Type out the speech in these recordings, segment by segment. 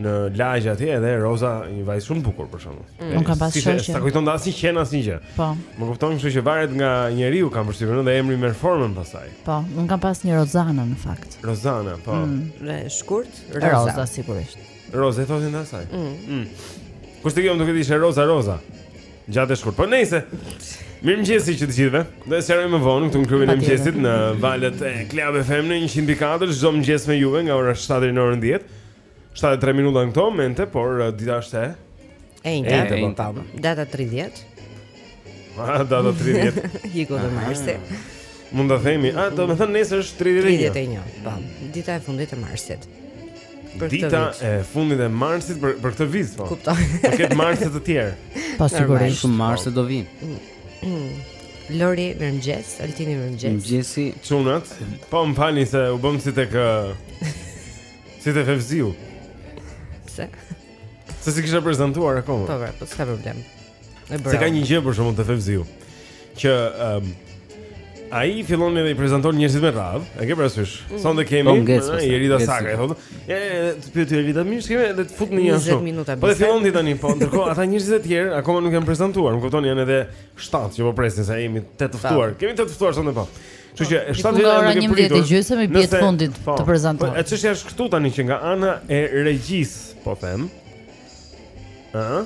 në lagje atje edhe Roza një vajzë shumë e bukur për shembull. Mm. Unë kam pas shoqe. S'ta kujton as një qen asnjë gjë. Po. Më kupton kështu që varet nga njeriu kam përshtypjen edhe emri merr formën pastaj. Po, unë kam pas një Rozana në fakt. Rozana, po. Mm. Me shkurt, Roza. Roza sigurisht. Roza i thoshin asaj. Mm. Mm. Kushtë të kjo më duke të ishe Roza, Roza Gjatë e shkurt Po nejse Mirëmëngjesi që të gjithëve Mirë se u zgjuat me ne Këtu në klubin e mëngjesit Në valët e Club FM në 104 Çdo mëngjes me juve Nga ora 7 në orën 10 7 e 3 minuta në këto momente, por uh, dita është e enjte, e enjte, po. E enjte. Data 30. Ah, data 30. Iku dhe marsi. Mund ta themi, a do të thotë nesër është 31. 31. Po, dita e fundit e marsit. Për këtë vit. Dita e fundit e marsit për për këtë vit, po. Kuptoj. Po ketë marse të tjerë. Po sigurisht. Shumë marse do vijnë. Lori, mirëmëngjes, Altini mirëmëngjes. Mëngjesi çunat, po më falni se u bëmë si tek ë, Si te Fevziu. Pse? Se s'i kisha prezantuar akoma. Po, po, s'ka problem. E bëra. Se ka një gjë për shembull te Fevziu. Që ëm um, Ai fillon me i prezanton njerëzit me radhë, e ke parasysh? Mm. Sonde kemi, po, po, Irida Sakën, thotë. Ja, të pyet Irida mirë, kemi edhe të fut në një ashtu. Po të fillon ti tani, po ndërkohë ata njerëzit e tjerë akoma nuk janë prezantuar, më kupton janë edhe shtatë që po presin se jemi të ftuar. Kemi të ftuar sonde po. Kështu që 7 veta janë duke pritur. 11 e gjysmë i bie të fundit po, të prezantohet. Po, e çështja është këtu tani që nga ana e regjisë, po them. Ëh.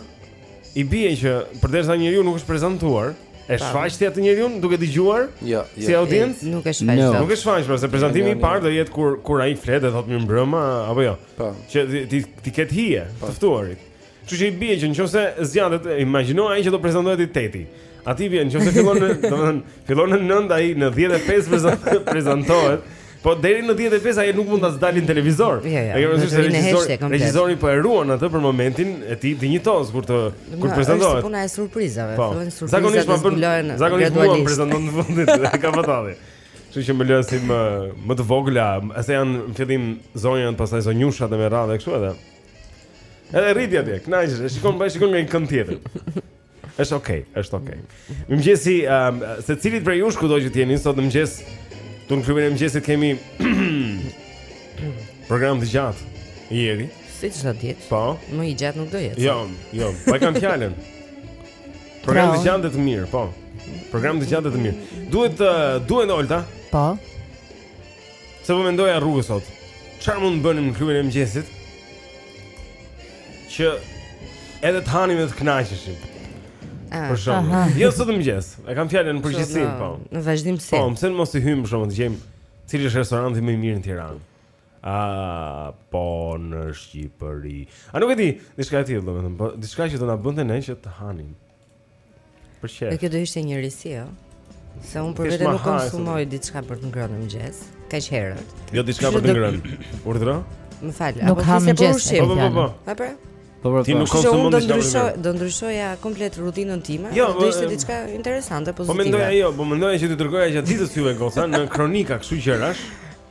I bie që përderisa njeriu nuk është prezantuar, e shfaq ti atë njeriun duke dëgjuar? Jo, jo. Si audiencë? Nuk e shfaq. No. Nuk e shfaq, pra, se prezantimi i parë do jetë kur kur ai flet dhe thotë mirëmbrëma apo jo. Po. Që t'i t'i ketë hije, të ftuarit. Kështu që i bie që nëse zgjatet, imagjino ai që do prezantohet i teti. Atij i vjen, nëse fillon, domethënë, fillon në 9 ai në 10 e 5 prezantohet, prezantohet. Po deri në 10 e 5 ai nuk mund të dalë në televizor. Ja, ja, e kemi thënë se regjizori, regjizori po e ruan atë për momentin e tij dinjitoz kur të kur të prezantohet. Po puna e surprizave, po. fillojnë surprizat. Zakonisht po bën. Zakonisht më prezanton në fund, e ka fatal. Kështu që më lë si më më të vogla, ase janë në fillim zonjën, pastaj zonjushat e me radhë kështu edhe. Edhe rri ti atje, kënaqesh, e shikon, e shikon nga një kënd tjetër. Është okay, është okay. Mëngjesi, um, ehm, secilit prej jush kudo që jeni sot në mëngjes, këtu në klubin e mëngjesit kemi program të gjatë. Jeri. Si çdo ditë. Po. Më i gjatë nuk do jetë. Jo, jo, po e kam fjalën. Program të gjatë të mirë, po. Program të gjatë të mirë. Duhet uh, duhet Olta. Po. Se po mendoja rrugës sot. Çfarë mund të bënim në klubin e mëngjesit? Që edhe të hanim dhe të kënaqeshim. Ah, për shembull. Jo sot mëngjes. E kam fjalën në përgjithësi, po. Në vazhdim si. Po, pse mos i hyjmë për shembull të gjejmë cili është restoranti më i mirë në Tiranë? Apo në Shqipëri. A nuk e di, diçka e tillë domethënë, po diçka që do na bënte ne që të hanim. Për çfarë? Dhe kjo do ishte një risi, jo? Se unë për vete nuk konsumoj diçka për të ngrënë në mëngjes, kaq herët. Jo diçka për të ngrënë. Urdhëro? Më fal, apo ti se po ushim? Po, po, po. A pra? Po, po, po. Ti nuk konsumon diçka. Do ndryshoj, do ndryshoja komplet rutinën time. Jo, do ishte diçka interesante, pozitive. Po mendoja jo, po mendoja që të dërgoja gjatë ditës ty me goca në kronika, kështu që rash.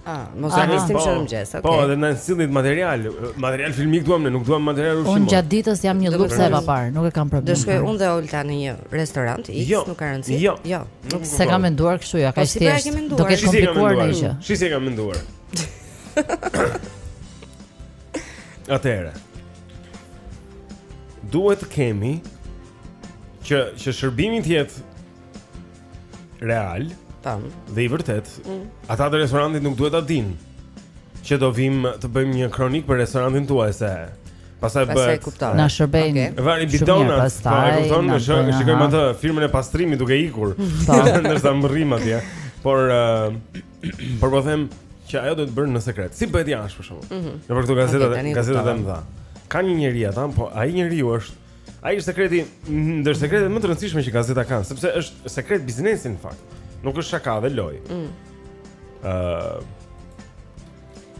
Ah, mos e nisni po, çdo mëngjes, okay. Po, edhe na sillni material, material filmik duam ne, nuk duam material ushqimor. Unë gjatë ditës jam një llupëse e paparë, nuk e kam problem. Do shkoj unë dhe Olta në një restorant, X jo, nuk ka rëndësi. Jo. Jo. Nuk s'e kam menduar kështu, ja kaq pra, thjesht. Do e ke komplikuar një gjë. Shi s'e kam menduar. Atëherë. Duhet të kemi që që shërbimi të jetë real, tamam, dhe i vërtetë, mm. ata të restorantit nuk duhet ta dinë që do vijmë të bëjmë një kronikë për restorantin tuaj se pastaj bëhet na shërbejnë okay. vari bidona po e kupton ne shikojmë atë firmën e pastrimit duke ikur po. ndërsa mbërrim atje por uh, por po them që ajo duhet bërë në sekret si bëhet jashtë për shembull mm -hmm. nëpër këto gazetat okay, gazetat e mëdha kanë një njeri ata po ai njeriu është Ai është sekreti ndër sekretet më të rëndësishme që gazetat kanë, sepse është sekret biznesi në fakt. Nuk është shaka dhe lojë. Ëh. Mm. Uh,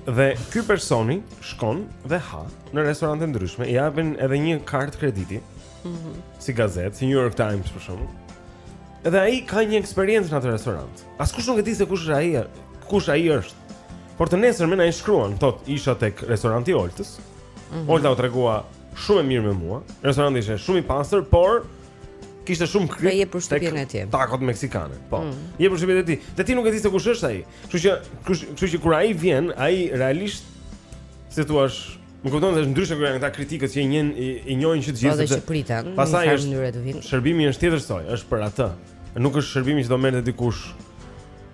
dhe ky personi shkon dhe ha në restorante të ndryshme, i japin edhe një kartë krediti. Ëh. Mm si gazetë, si New York Times për shembull. Edhe ai ka një eksperiencë në atë restorant. Askush nuk e di se kush është ai, kush ai është. Por të nesërmen ai shkruan, thotë, isha tek restoranti i Oltës. Mm -hmm. Olta u tregua shumë e mirë me mua. Restoranti ishte shumë i pastër, por kishte shumë kripë. Ai jep përshtypjen e tij. Takot meksikane. Po. Mm. Jep përshtypjen e tij. Dhe ti nuk e di se kush është ai. Kështu që, kështu që kur ai vjen, ai realisht si thua, Më kupton se është ndryshe kur janë këta kritikët që i njën i, i njohin që të gjithë se priten. Pastaj është mënyrë të vinë. Shërbimi është tjetër soj, është për atë. Nuk është shërbimi që do merrte dikush.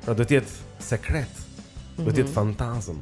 Pra do të jetë sekret. Do të jetë mhm. fantazmë.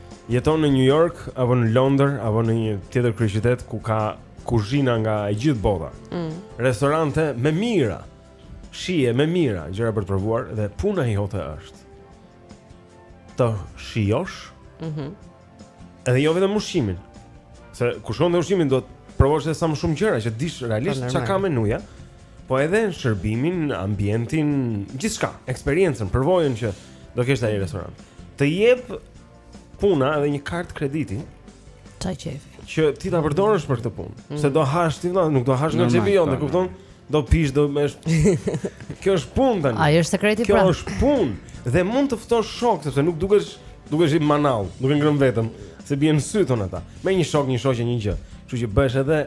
Jeton në New York apo në Londër apo në një tjetër kryeqytet ku ka kuzhina nga e gjithë bota. Mm. Restorante më të mira. Shije më të mira, gjëra për të provuar dhe puna jote është të shijosh. Mhm. Mm edhe jo vetëm ushqimin. Se kur shkon te ushqimi do të provosh sa më shumë gjëra që të dish realisht çka ka menuja, po edhe shërbimin, ambientin, gjithçka, eksperiencën, përvojën që Do kesh te ai restorant. Të jep puna edhe një kartë krediti. Ça qefi. Që ti ta përdorësh për këtë punë. Mm. Se do hash ti, nuk do hash nga xhepi jot, e po, kupton? Po. Do pish, do më. Kjo është punë tani. Ai është sekreti pra. Kjo është punë dhe mund të ftosh shokë sepse nuk dukesh dukesh si manall, duke ngrënë vetëm se bie në sy, thonë ata. Me një shok, një shoqe, një gjë. Kështu që bëhesh edhe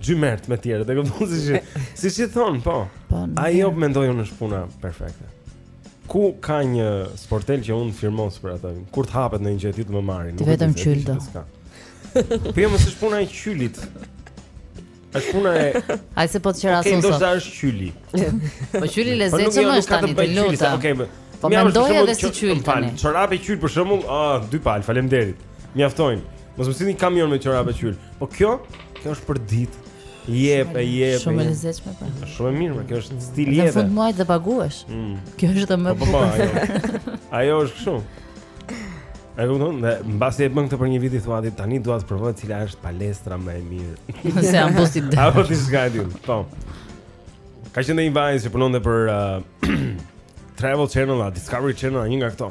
xhymert me të tjerët, e kupton si si si thonë, po. po Ajo mendoj unë është puna perfekte. Ku ka një sportel që unë firmos për atë? Kur të hapet ndonjë gjë ti të më marrësh. Po ti vetëm qyl do. Po jo, s'është puna e qylit. Është puna e Ai se po të qera okay, sot. Okej, ndoshta është qyli. Po qyli i lezetshëm është tani, të lutem. Okej. Okay, po mendoj edhe si qyl tani. Çorape qyl për shembull, ah, dy palë, faleminderit. Mjaftojnë. Mos më sill kamion me çorape qyl Po kjo, kjo është përditë Jep e jep Shumë e lezetshme pra Shumë e mirë, pra, kjo është stil jete Në fund muajit dhe paguhesh mm. Kjo është dhe më po, po, po, ajo. ajo është kështu E kupton, dhe mbasi e bën këtë për një vit i thua atij Tani dua të provoj cila është palestra më e mirë Se janë busit dhe Apo t'i zgjatin, po Ka qenë një vajzë që punonte për uh, Travel Channel, Discovery Channel, një nga këto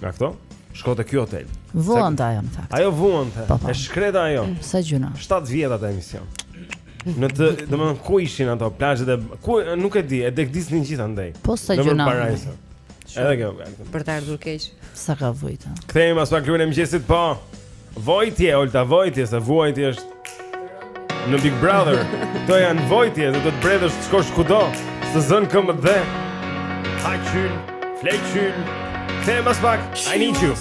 Nga këto? Shkonte ky hotel. Vuante ajo në fakt. Ajo vuante. Po, po. E shkreta ajo. Mm, sa gjynah. 7 vjet atë emision. Në të, domethënë ku ishin ato plazhet e ku nuk e di, e degdisnin gjithandej. Po sa gjynah. Edhe kjo. Për të ardhur keq. Sa ka vujt. Kthehemi pas pak Klubi i mëngjesit, po. Vuajtje, Olta, vuajtje, se vuajtje s'është në Big Brother. Këto janë vuajtje, dhe të bredhësh të shkosh kudo, s'të zënë këmbët dhe... Ha qyl, fle qyl, kthehemi pas pak, I need you.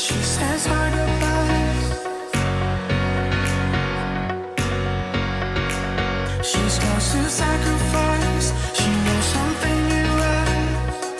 She says hard goodbyes She's got to sacrifice She knows something in life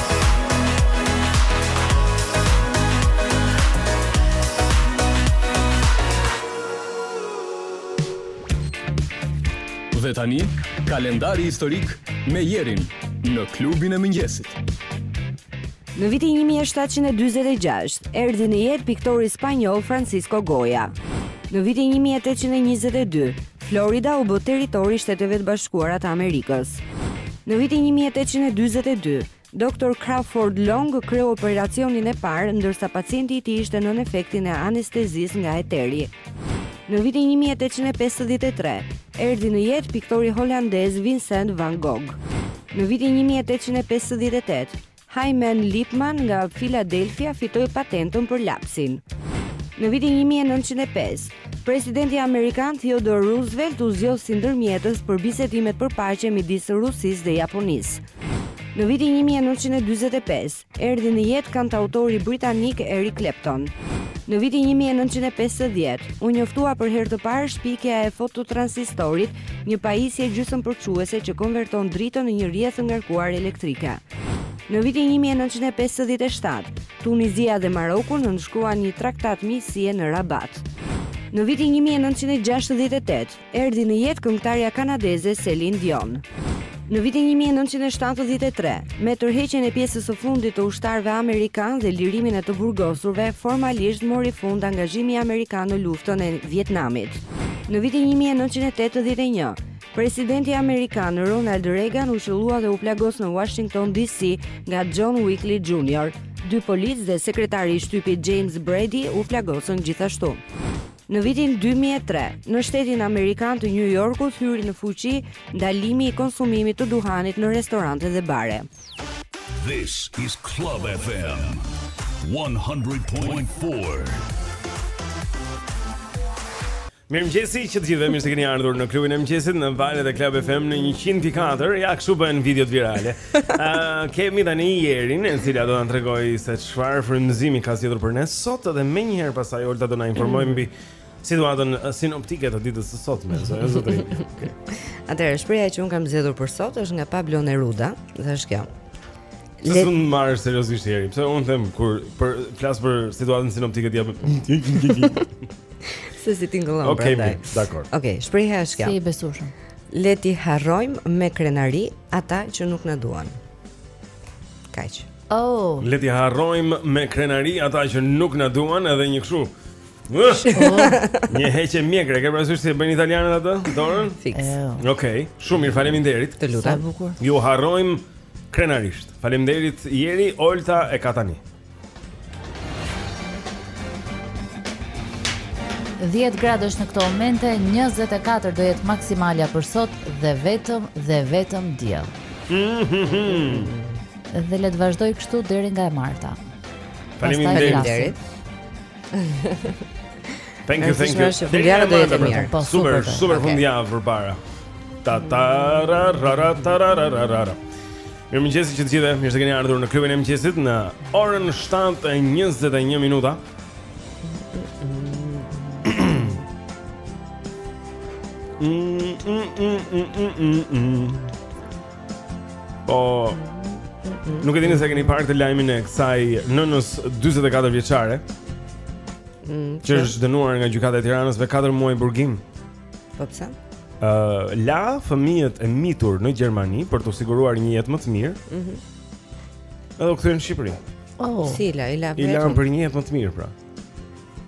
Dhe tani, kalendari historik me Jerin në klubin e mëngjesit. Në vitin 1746, erdhi në jetë piktori spanjol Francisco Goya. Në vitin 1822, Florida u bë territor i Shteteve të Bashkuara të Amerikës. Në vitin një mijë e tetëqind e dyzet e dy, Doctor Crawford Long kreu operacionin e parë, ndërsa pacienti i tij ishte nën efektin e anestezisë nga eteri. Në vitin një mijë e tetëqind e pesëdhjetë e tre, erdhi në jetë piktori holandez Vincent van Gogh. Në vitin një mijë e tetëqind e pesëdhjetë e tetë, Hyman Lipman nga Philadelphia fitoi patentën për lapsin. Në vitin 1905, presidenti amerikan Theodore Roosevelt u zgjodh si ndërmjetës për bisedimet për paqe midis Rusisë dhe Japonisë. Në vitin 1945, erdhi në jetë kantautori britanik Eric Clapton. Në vitin 1950, u njoftua për herë të parë shpikja e fototransistorit një pajisje gjysmëpërçuese që konverton dritën në një rrjedhë të ngarkuar elektrike. Në vitin 1957, Tunizia dhe Maroku nënshkruan një traktat miqësie në Rabat. Në vitin 1968, erdhi në jetë këngëtarja kanadeze Celine Dion. Në vitin një mijë e nëntëqind e shtatëdhjetë e tre, me tërheqjen e pjesës së fundit të ushtarëve amerikanë dhe lirimin e të burgosurve, formalisht mori fund angazhimi amerikan në luftën e Vietnamit. Në vitin një mijë e nëntëqind e tetëdhjetë e një, presidenti amerikan Ronald Reagan u qëllua dhe u plagos në Washington DC nga John Wickly Jr. Dy policë dhe sekretari i shtypit James Brady u plagosën gjithashtu. Në vitin 2003, në shtetin amerikan të New Yorkut hyri në fuqi ndalimi i konsumimit të duhanit në restorante dhe bare. This is Club FM 100.4. Mirëmëngjesi të gjithë dhe mirë se keni ardhur në klubin e mëngjesit në valët e klab FM në 100.4 Ja kështu bëhen videot virale Ëh, kemi tani Jerin, e cila do na tregojë se çfarë frymëzimi ka zgjedhur për ne sot dhe menjëherë pastaj Olta do na informojë mbi situatën sinoptike të ditës së sotme, zonja zotërinj. Okay. Atëherë shprehja që unë kam zgjedhur për sot është nga Pablo Neruda, dhe është kjo. Le... S'mund ta marr seriozisht Jeri, pse unë them kur po flas për situatën sinoptike të jap. Se si tingëllon okay, prandaj. Okej, dakor. Okej, okay, shprehja është kjo. Si i besueshëm. Le ti harrojmë me krenari ata që nuk na duan. Kaq. Oh. Le t'i harrojmë me krenari ata që nuk na duan edhe një kështu. Një heqje mjekre, ke parasysh si e bëjnë italianët atë? Dorën? Fiks. Okej, okay, shumë mirë, faleminderit. Të lutem. Ju harrojmë krenarisht. Faleminderit Jeri, Olta e ka tani. 10 gradësh në këto momente, 24 do jetë maksimalja për sot dhe vetëm dhe vetëm diell. dhe le të vazhdojë kështu deri nga e marta. Faleminderit. Thank you, thank you. Fundjava do jetë mirë. Po, super, super fundjavë përpara. Ta ta ra ra ra ta ra ra ra ra. Mirëmëngjesi të gjithëve, mirë se keni ardhur në klubin e mëngjesit në orën 7 e 21 minuta. Po Nuk e di nëse keni parë këtë lajmin e kësaj nënës 44 vjeçare mm, që është dënuar nga gjykata e Tiranës me 4 muaj burgim. Po pse? Ë uh, i la fëmijët e mitur në Gjermani për t'u siguruar një jetë më të mirë. Mhm. Mm Edhe u kthye në Shqipëri. Oh. Si i la, i la vetëm. I la për një jetë më të mirë pra.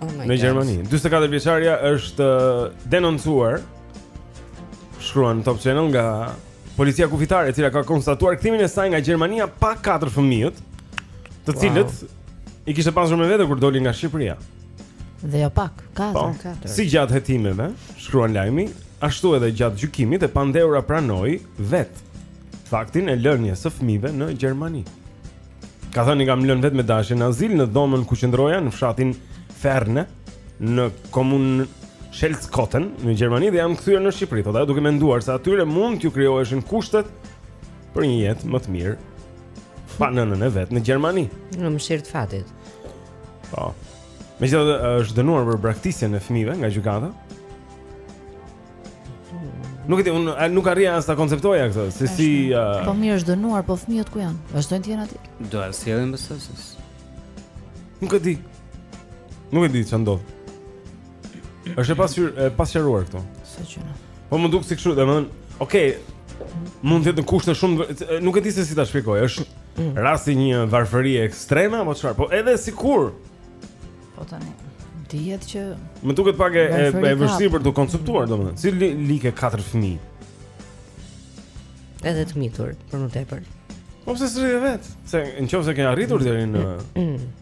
Oh my god. Në Gjermani, 44 vjeçarja është denoncuar shkruan Top Channel nga policia kufitare e cila ka konstatuar kthimin e saj nga Gjermania pa katër fëmijët, të cilët wow. I kishte pasur me vete kur doli nga Shqipëria. Dhe jo pak, katër, po, katër. Si gjatë hetimeve, shkruan lajmi, ashtu edhe gjatë gjykimit e pandehura pranoi vetë faktin e lënies së fëmijëve në Gjermani. Ka thënë i kam lënë vetë me dashje në azil në dhomën ku qëndroja në fshatin Verne në komunën Salzkotten në Gjermani dhe jam kthyer në Shqipëri. Thotë ajo duke menduar se atyre mund t'ju krijoheshin kushtet për një jetë më të mirë pa nënën e vet në Gjermani. Në mëshirë të fatit. Po. Megjithatë është dënuar për braktisjen e fëmijëve nga gjykata. Nuk e di, unë nuk arrija as ta konceptoja këtë, se si uh... Po mirë është dënuar, po fëmijët ku janë? Vazhdojnë të jenë aty. Do t'i sjellin besoj. Nuk e di. Nuk e di çfarë ndodh. Është e pasqyr, e pasqyruar këtu. Sa gjëra. Po më duket si kështu, domethënë, okay, mund të jetë në kushte shumë, nuk e di se si ta shpjegoj, është mm. rasti i një varfërie ekstreme apo çfarë, po edhe sikur. Po tani dihet që Më duket pak e e, e vështirë për t'u konceptuar domethënë, si i le, i le katër fëmijë. Edhe të mitur, për më tepër. Po pse s'rri vetë? Se nëse ke arritur deri në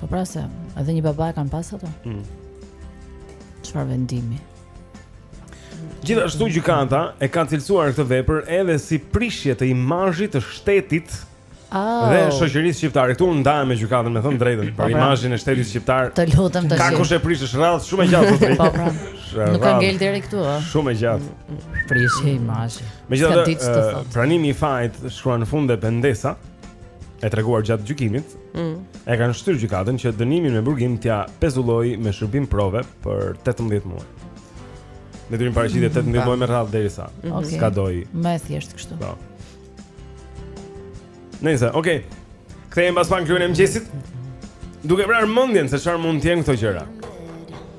Po pra se, edhe një baba e kanë pas ato. Mm. Çfarë mm. vendimi? Gjithashtu gjykata e ka cilësuar këtë vepër edhe si prishje të imazhit të shtetit Oh. Dhe shoqërisë shqiptare këtu ndahem me gjykatën, me thënë të drejtën, për po, pra. imazhin e shtetit shqiptar. Të lutem tash. Ka kush e prish, është radhë shumë e gjatë sot. Po pra. Nuk ka ngel deri këtu, ë. Shumë e gjatë. Prishje imazhi. Megjithatë, pranimi i fajit shkruan në fund dhe pendesa e treguar gjatë gjykimit, Mm. E kanë shtyrë gjykatën që dënimin me burgim t'ia pezullojë me shërbim prove për 18 muaj. Me detyrim paraqitje 18 mm, muaj me radhë derisa mm -hmm. okay. skadoi. Më thjesht kështu. Po. Nëse, okay. Kthehemi pas pak tek klubi i mëngjesit. Duke vrarë mendjen se çfarë mund të jenë këto gjëra.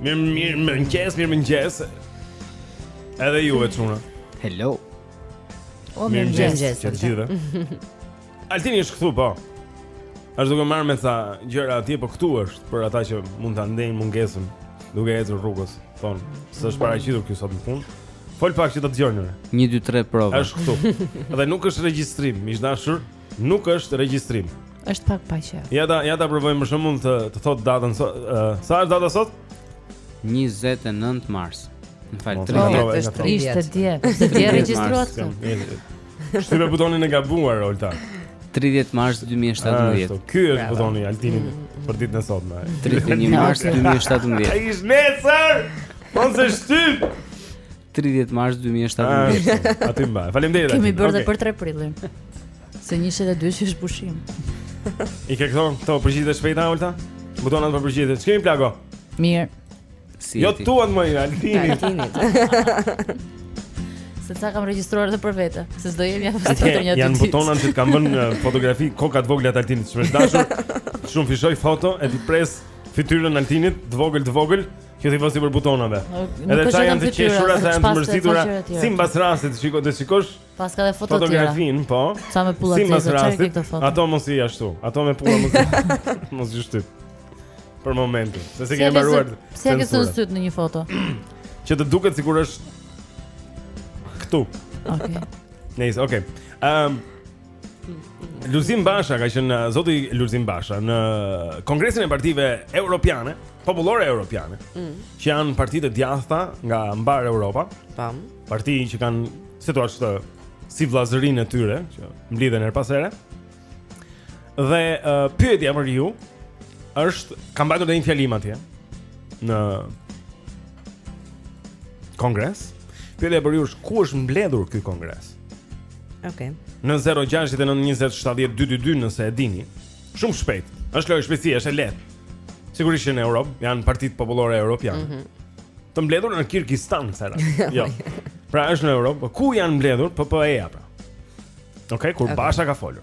Mirë, mirë, mirëmëngjes, mirëmëngjes. Edhe juve çuna. Hello. O mirëmëngjes. Të gjithëve. Altini është këtu po. Është duke marrë me ca gjëra atje, po këtu është për ata që mund ta ndjejnë mungesën duke ecur rrugës. Thonë, s'është paraqitur ky sot në punë. Fol pak që të të dëgjojnë. 1 2 3 prova. Është këtu. Dhe nuk është regjistrim, miq të dashur. nuk është regjistrim. Është pak pa qe. Ja ta ja ta provojmë për shembull të të thotë datën sot. Uh, sa është data sot? 29 mars. Më fal, 30 po, është 30. Ishte dje, të dje regjistruat. Shtype butonin e gabuar Olta. 30 mars 2017. Ashtu, ky është butoni i Altinit për ditën e sotme. 31 mars 2017. Ai është nesër. Mos e shtyp. 30 mars 2017. Aty mbaje. Faleminderit. Kemi bërë okay. dhe për 3 prillin. Se 1 2 që është pushim. I ke këto, këto përgjigjet e shpejta, Olta? Butonat për përgjigjet, që kemi plako? Mirë. Si jo tuat më, i Altinit. Se ca kam regjistruar edhe për vete, se s'do jemi aftë okay, të një ditë. Janë butonat që të kam vënë uh, fotografi koka të vogla të Altinit. Shumë dashur. Zhurmë fshij foto e t'i pres fytyrën Altinit, të vogël të vogël. Që t'i vësh sipër butonave. Edhe ca janë të qeshura, ca janë të mërzitura. Simbas rastit, shiko, të shikosh. Paska dhe foto të tjera. Fotografinë, po. Ca me pulla të tjera, çfarë ke këto foto. Ato mos i ashtu, ato me pulla mos i. Mos i shtyp. Për momentin, se s'e kemi mbaruar. Se ke zënë sytë në një foto. Që të duket sikur është këtu. Okej. Nice, okay. Ehm, Lulzim Basha ka qenë uh, zoti Lulzim Basha në Kongresin e Partive Europiane, Popullore Europiane, mm. që janë parti të djathta nga mbarë Europa. Tam. Parti që kanë si të thuash këtë si vëllazërinë e tyre, që mblidhen herë pas here. Dhe uh, pyetja për ju është ka mbajtur një fjalim atje në Kongres. Pyetja për ju është ku është mbledhur ky kongres? Okej. Okay. Në 0692070222 nëse e dini. Shumë shpejt. Është lojë shpejtësi, është e lehtë. Sigurisht që në Europë janë partitë popullore europiane. Mm -hmm. Të mbledhura në Kirgistan, thashë. jo. Pra është në Europë, po ku janë mbledhur PPE-ja pra? Okej, okay, ku okay. Basha ka folur.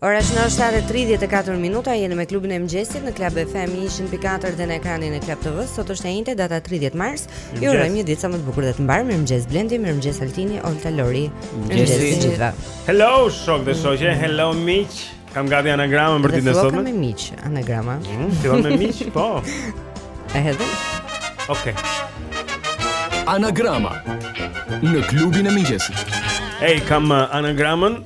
Ora është 7:34 minuta, jeni me klubin e mëngjesit në Club FM 104 dhe në ekranin e Club TV. Sot është e enjte data 30 mars. Ju urojmë një ditë sa më të bukur dhe të mbarë. Mirëmëngjes Blendi, mirëmëngjes Altini, Olta Lori. Mirëmëngjes të gjithëve. Hello, shokë dhe shoqe. Mm. Hello miq. Kam gati anagramën për ditën e sotme. Kam me miq, anagrama. Mhm, ti vjen me miq, po. E hedhim. Okej. Anagrama në klubin e mëngjesit. Hey, kam uh, anagramën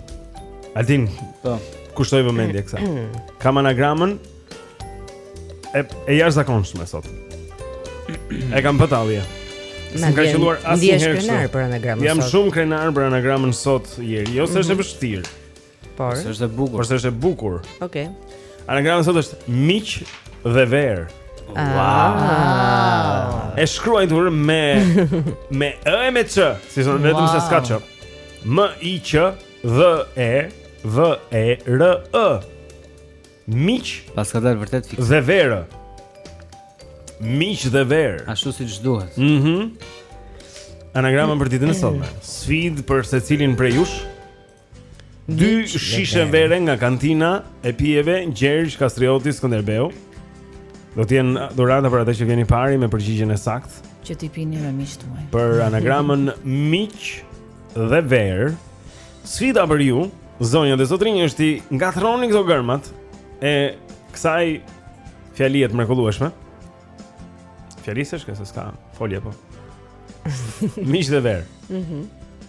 Altin, po. Kushtoji vëmendje kësaj. Kam anagramën e e jashtëzakonshme sot. E kam pa tallje. S'më ka qëlluar asnjëherë kështu. Jam për anagramën sot. Jam shumë krenar për anagramën sot ieri. Jo se është e mhm. vështirë. Por se është e bukur. Por se është e bukur. Okej. Anagrama sot është miq dhe verë. Ah. Wow. E shkruajtur me me e me ç, si thonë vetëm se s'ka ç. M I Q Dh E V E R E Miq Paska dalë vërtet fikse Dhe verë Miq dhe verë Ashtu siç duhet Mhm mm Anagrama për ditën e sotme Sfidë për secilin prej jush Dy shishe vere nga kantina e pijeve Gjergj Kastrioti Skënderbeu Do t'jenë dhurata për atë që vjen i pari me përgjigjen e saktë Që t'i pini me miqtë Për anagramën miq dhe verë. Sfida për ju, zonja dhe zotërinj, është t'i ngatërroni këto gërmat e kësaj fjalie të mrekullueshme. Fjali s'është se s'ka folje po. Miq dhe verë. Mhm.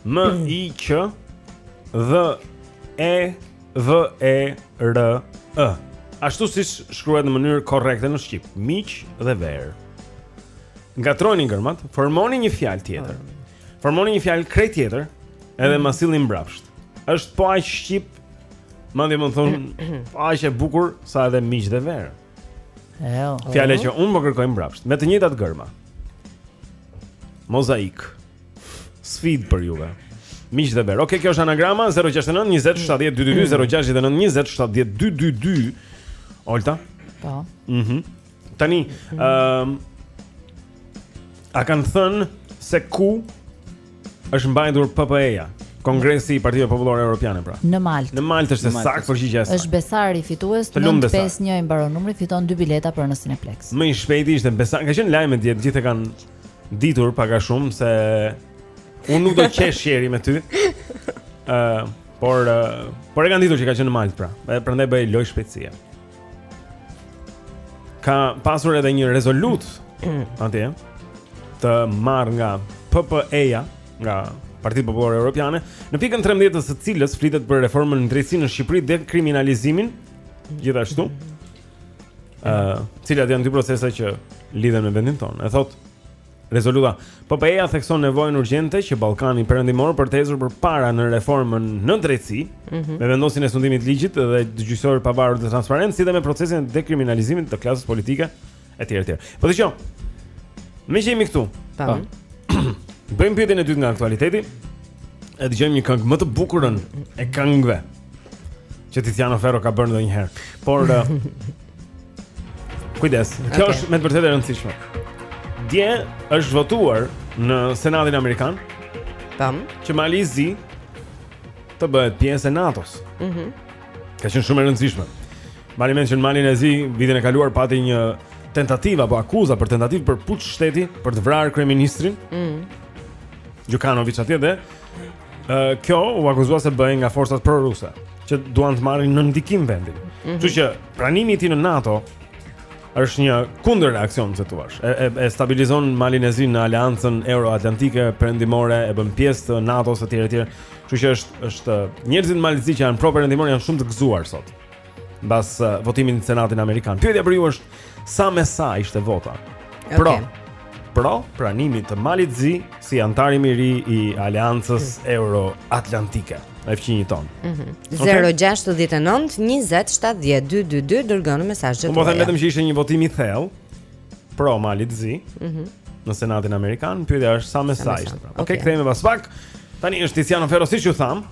M, I, Q, Dh, E, V, E, R, E. Ashtu siç shkruhet në mënyrë korrekte në shqip. Miq dhe verë. Ngatërroni gërmat, formoni një fjalë tjetër. Oh. Formoni një fjalë krejt tjetër, edhe ma sillni mbrapsht. Është po aq shqip, madje mund të them, po aq e bukur sa edhe miq dhe verë. Jo. Fjala që unë po kërkoj mbrapsht, me të njëjtat gërma. Mozaik. Sfidë për juve. Miq dhe verë. Okej, kjo është anagrama 069 20 70 222 069 20 70 222. Olta? Po. Mhm. Mm Tani, ëm um, a kanë thënë se ku është mbajtur PPE-ja? Kongresi i Partive Popullore Europiane pra. Në Maltë. Në Maltë është saktë përgjigja e saktë. Është Besari fitues, 951 i mbaron numri, fiton dy bileta për në Cineplex. Më i shpejti ishte Besari, ka qenë lajme dje, të gjithë e kanë ditur pak a shumë se unë nuk do të qesh Eri me ty. Ëh, uh, por uh, por e kanë ditur që ka qenë në Maltë pra. Prandaj bëj lojë shpejtësie. Ka pasur edhe një rezolutë Atje Të marrë nga PPE-ja Nga Partitë Popullore Europiane Në pikën 13 të së cilës flitet për reformën në drejtësi në Shqipëri dhe dekriminalizimin Gjithashtu uh, Cilat janë dy procese që lidhen me vendin tonë E thotë Rezoluta. PPE-ja thekson nevojën urgjente që Ballkani Perëndimor për të ecur përpara në reformën në drejtësi, mm -hmm. me vendosjen e sundimit të ligjit dhe të gjyqësorit pavarur dhe transparent, si dhe me procesin e dekriminalizimit të klasës politike etj etj. Po dëgjoj. Meqë jemi këtu. Tam. Po. po. Bëjmë pyetjen e dytë nga aktualiteti. Dhe dëgjojmë një këngë më të bukurën e këngëve. Mm -hmm. që Tiziano Ferro ka bërë ndonjëherë. Por uh, Kujdes, kjo okay. është me të vërtetë e rëndësishme. Dje është votuar në Senatin Amerikan Tam Që Mali i Zi Të bëhet pjesë e Natos mm -hmm. Ka qenë shumë e rëndësishme Mbani mend që në Malin e Zi Vitin e kaluar pati një tentativë Apo akuza për tentativë për puç shteti Për të vrarë kryeministrin mm -hmm. Gjukanoviç atje dhe Ë kjo u akuzua se bëhej nga forcat pro-ruse, që duan të marrin nën ndikim vendin. Mhm. Kështu që pranimi i tij në NATO është një kundërreaksion, si të thuash. E, e, e stabilizon Malin e Zi në Aleancën Euroatlantike Perëndimore, e bën pjesë të NATO-s etj etj. Kështu që është është njerëzit e Malit të Zi që janë pro-perëndimorë janë shumë të gëzuar sot. mbas uh, votimit në Senatin amerikan. Pyetja për ju është sa me sa ishte vota? Okay. Pro. Pro pranimit të Malit të Zi si anëtar i ri i Aleancës mm. Euro-Atlantike. E fqinjit tonë. Mm -hmm. okay. 069 20 70 222 dërgoni mesazhet. Po them vetëm që ishte një votim i thellë pro Malit të Zi. Mhm. Mm në Senatin amerikan, pyetja është sa me sa. Okej, okay, okay. kthehemi pas pak. Tani është Tiziano Ferro, siç ju thamë,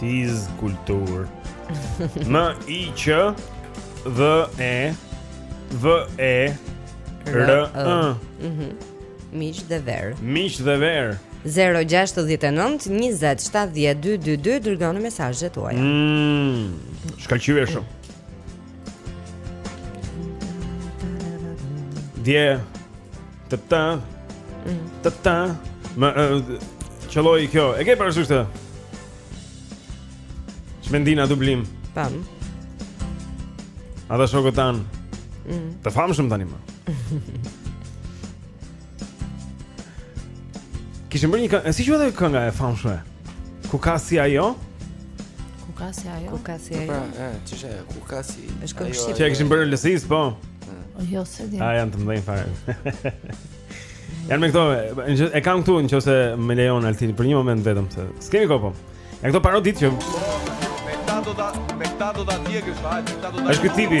Fizkulturë. M I Q D H E V E R Ë. Mhm. Miq dhe verë. Miq dhe verë. 069 20 70 222 dërgoni mesazhet tuaja. Mm, Shkëlqyeshëm. Dje Të të mm. Të të Më Qëlloi kjo E ke parë shushtë Çmendina dublim Tam Ata shokët tanë mm. Të famshëm tanimë Kishin bërë një këngë, si quhet ajo kënga e famshme? Ku ka si ajo? Ku ka si ajo? Ku ka si ajo? Pra, e, ç'është ajo? Ku ka si? Është këngë shqip. Që e kishin bërë në Lësis, po. O jo, se di. A janë të mëdhenj fare. Janë me këto, e kam këtu në qoftë se më lejon Altini për një moment vetëm se s'kemi ko... Po, ja këto paroditë që... Mektado da, mektado da tjekës, pa, mektado da... Është këtë tipi.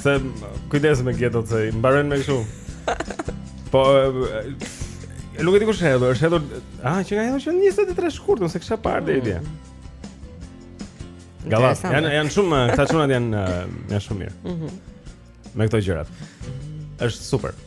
Se kujdes me gjetot se mbarojnë me kështu. Po e nuk e di kush hedhur, është hedhur, ah, që ka hedhur që 23 shkurt, po s'e kisha parë deri dje. Gallatë, janë janë shumë, këta çunat janë janë shumë mirë. Mhm. Me këto gjërat. Është super.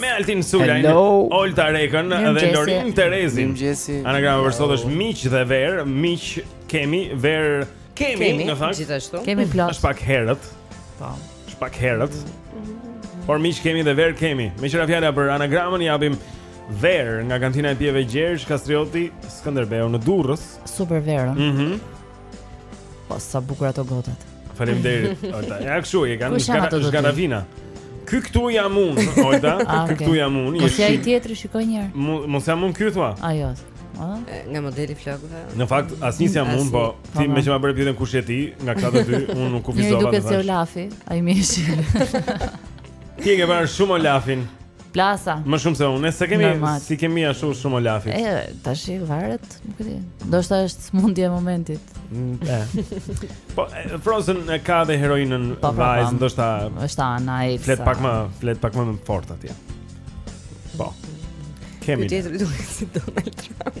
Me Altin Sulajn, Olta Rekën dhe Lorin Terezinë. Anagrama për sot është miq dhe verë, miq kemi, verë kemi, në fakt. Gjithashtu. Kemi plot. Është pak herët. Po. Është pak herët. Por miq kemi dhe verë kemi. Meqë ra fjala për anagramën japim verë nga kantina e pijeve Gjergj Kastrioti Skënderbeu në Durrës. Super verë. Mhm. Mm Po sa bukur ato gotat. Faleminderit, Olta. Ja kshu e kanë zgaravina. Ky këtu jam unë, Olta. Ah, ky këtu jam unë. Po si ai tjetri shikoj një herë. Mos jam unë ky thua? A jo. Nga modeli i flokëve. Në fakt asnjë s'jam unë, po ti meqë ma bëre pyetjen kush je ti, nga këta të dy, unë nuk kufizova. Ju duket si Olafi, ai më i shih. Ti e ke bërë shumë Olafin. Plasa. Më shumë se unë, se kemi Normal. si kemi ashtu shumë Olafin. E tashi varet, nuk e di. Ndoshta është sëmundje e momentit. Mm, e. Po, Frozen e ka dhe heroinën Po, po, po. vajzë, ndoshta Është Ana Elsa. flet pak më, flet pak më fort atje. Po. Kemi. Ky tjetri duket si Donald Trump.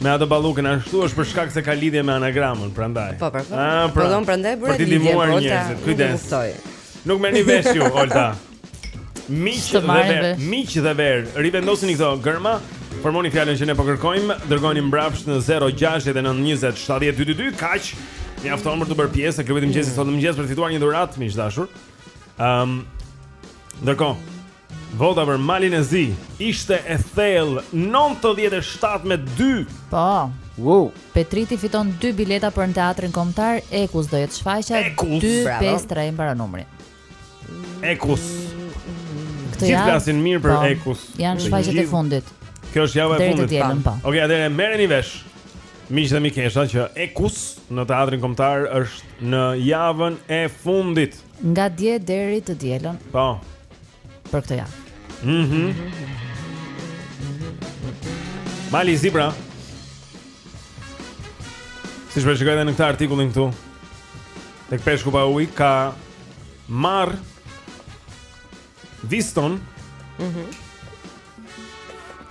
Me atë ballukën ashtu është për shkak se ka lidhje me anagramën, prandaj. Po, po. Ah, pra. Po, prandaj bëra lidhje me Olta. Për të ndihmuar Kujdes. Nuk merrni vesh ju, Olta. Miq dhe verë, miq dhe verë, rivendosni këto gërma, formoni fjalën që ne po kërkojmë, dërgojeni mbrapsht në 069 20 70 222, kaq. Mjafton për t'u bërë pjesë në klubin e mëngjesit sot në mëngjes për të fituar një dhuratë, miq të dashur. Ëm. Um, Ndërkohë, Vota për Malin e Zi ishte e thellë 97 me 2. Po. Wow. Petriti fiton 2 bileta për në teatrin kombëtar Equus do jetë shfaqja 253 mbaron numri. Equus. Të gjithë flasin mirë për po, Equus. Janë shfaqjet e fundit. Kjo është java e fundit. Po. Okej, okay, atëherë merreni vesh. Miq dhe mikesha që Equus në teatrin kombëtar është në javën e fundit. Nga dje deri të dielën. Po. për këtë javë. Mhm. Mm Mali i Zi pra. Siç po e shikoj dhe në këtë artikullin këtu Tek Peshku pa ujë ka Mar Viston mm -hmm.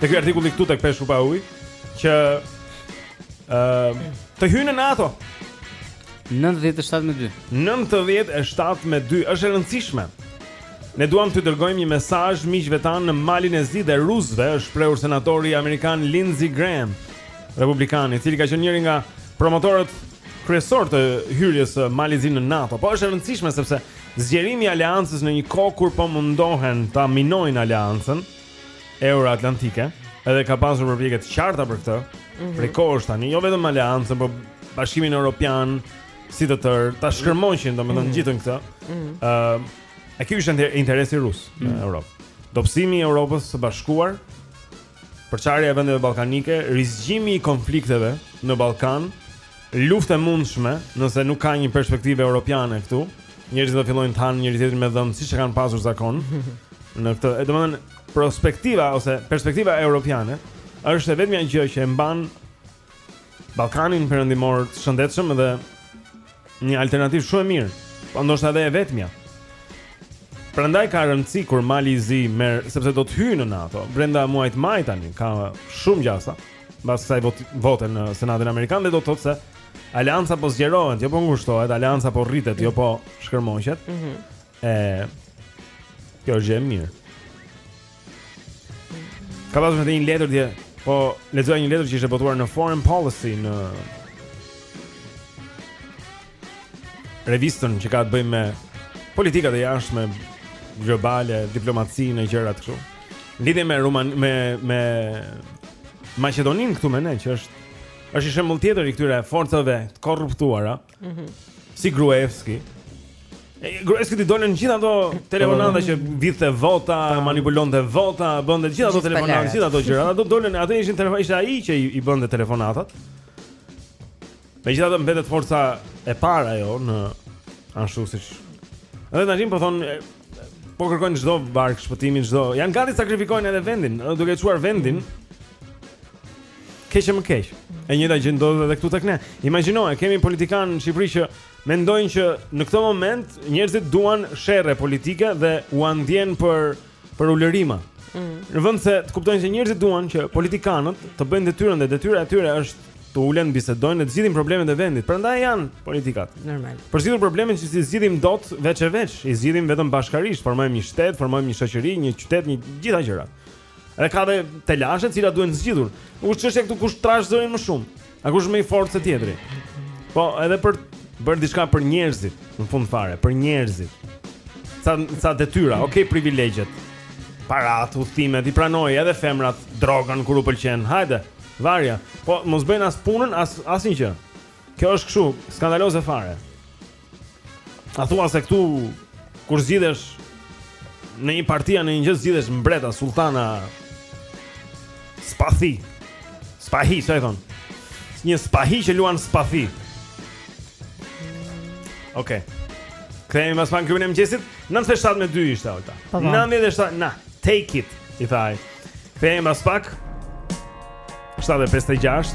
Te ky artikulli këtu tek peshku pa ujë që ë uh, të hyjë në NATO. 97 me 2. 97 me 2 është e rëndësishme. Ne duam të dërgojmë një mesazh miqve tanë në Malin e Zi dhe rusëve, është shprehur senatori amerikan Lindsey Graham, republikan, i cili ka qenë njëri nga promotorët kryesor të hyrjes së Malit Zi në NATO. Po është e rëndësishme sepse Zgjerimi i aleancës në një kohë kur po mundohen ta minojnë aleancën euroatlantike, edhe ka pasur përpjekje të qarta për këtë. Mm -hmm. Prej kohësh tani, jo vetëm aleancën, por Bashkimin Europian si të tërë, ta shkërmoqin domethënë mm -hmm. gjithën këtë. Ëh, mm -hmm. uh, e ky është interesi rus në mm -hmm. Europë? Dobësimi i Europës së Bashkuar Përçarja e vendeve ballkanike, rizgjimi i konflikteve në Ballkan, luftë e mundshme, nëse nuk ka një perspektivë europiane këtu, njerëzit do të fillojnë të hanë njëri tjetrin me dhëmbë siç e kanë pasur zakon. Në këtë, e domethënë, prospektiva ose perspektiva europiane është e vetmja gjë që e mban Ballkanin Perëndimor të shëndetshëm dhe një alternativë shumë e mirë, po ndoshta edhe e vetmja. Prandaj ka rëndësi kur Mali i Zi merr sepse do të hyjë në NATO brenda muajit maj tani, ka shumë gjasa mbas kësaj vote, vote në Senatin Amerikan dhe do të thotë se Aleanca po zgjerohet, jo po ngushtohet, aleanca po rritet, jo po shkërmoqet. Mm -hmm. E Kjo është gjë e mirë. Ka pasur një letër dje, po lexoja një letër që ishte botuar në Foreign Policy në revistën që ka të bëjë me politikat e jashtme globale, diplomacinë e gjëra kështu. Lidhje me Ruman me me Maqedoninë këtu me ne që është është një shembull tjetër i këtyre forcave të korruptuara. Ëh Mhm. Mm si Gruevski. Gruevskit i dolën gjithë ato telefonata po. që vidhte vota, po. manipulonte vota, bënte gjithë ato telefonata, gjithë ato gjëra. Ato dolën, ato ishin telefonata, ishte ai që i, i bënte telefonatat. Megjithatë mbetet forca e parë ajo në ashtu siç. Edhe tani po thon po kërkojnë çdo varkë shpëtimi, çdo. Jan gati të sakrifikojnë edhe vendin, duke çuar vendin. Keq e më keq. E njëjta gjë ndodh edhe këtu tek ne. Imagjino, kemi politikanë në Shqipëri që mendojnë që në këtë moment njerëzit duan sherre politike dhe ua ndien për për ulërima. Mm. Në vend se të kuptojnë se njerëzit duan që politikanët të bëjnë detyrën dhe detyra e tyre është të ulen bisedojnë dhe të zgjidhin problemet e vendit. Prandaj janë politikanë. Normal. Për zgjidhur problemin që s'i zgjidhim dot veç e veç, i zgjidhim vetëm bashkarisht, formojmë një shtet, formojmë një shoqëri, një qytet, një gjitha gjëra. Edhe ka dhe telashe të cilat duhen zgjidhur. Nuk është çështja këtu kush trash zërin më shumë. A kush është më i fortë se tjetri. Po, edhe për të bërë diçka për njerëzit, në fund fare, për njerëzit. Ca ca detyra, okay, privilegjet. Paratë, udhëtimet i pranoj edhe femrat drogën kur u pëlqen. Hajde, varja. Po mos bëjnë as punën, as asnjë gjë. Kjo është kështu, skandaloze fare. A thua se këtu kur zgjidhesh në një parti a në një gjë zgjidhesh mbret a sulltan a, spathi. Spahi, si e thonë. Një spahi që luan spathi. Okej. Okay. Kemi pas fan klub e mëngjesit. 97 me 2 ishte Olta. 97, po, po. na, take it, i thashë. Kemi pas pak. 756.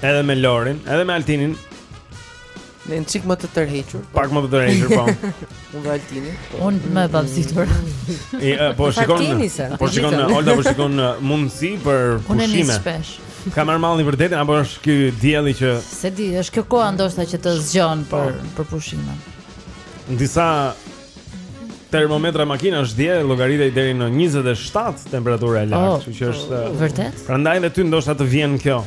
Edhe me Lorin, edhe me Altinin. Ne një çik më të tërhequr. Pak më të tërhequr po. Unë dhe Altini. Po. Unë më vallëzitur. E po shikon. Po shikon, Olta po shikon uh, mundësi për pushime. Unë nis shpesh. Ka marrë malli vërtet apo është ky dielli që Se di, është kjo koha ndoshta që të zgjon për për pushimin. Në disa Termometra makinash dje, llogaritej deri në 27 temperatura e lartë, oh, kështu që është oh, vërtet. Prandaj edhe ty ndoshta të vjen kjo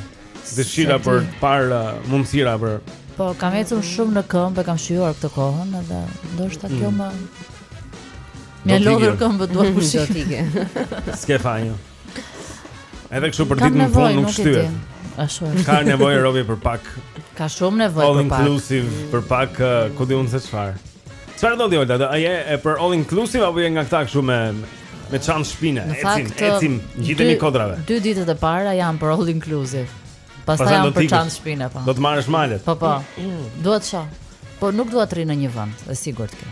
dëshira për të parë uh, mundësira për. Po, kam ecur shumë në këmbë, kam shijuar këtë kohën edhe ndoshta kjo mm. më Me lodhur këmbët duhet të shikë. S'ke faj. Edhe kështu për ditën e fundit nuk shtyhet. Ashtu është. Ka nevojë robi për pak. Ka shumë nevojë për pak. All inclusive për pak, uh, ku di unë se çfarë. Çfarë do ti Olta? A je për all inclusive apo je nga këta kështu me me çantë shpine? Ecim, ecim, ngjitemi kodrave. Dy ditët e para janë për all inclusive. Pastaj janë për çantë shpine po. Do të marrësh malet. Po po. Dua të shoh. Po nuk dua të rri në një vend, e sigurt kjo.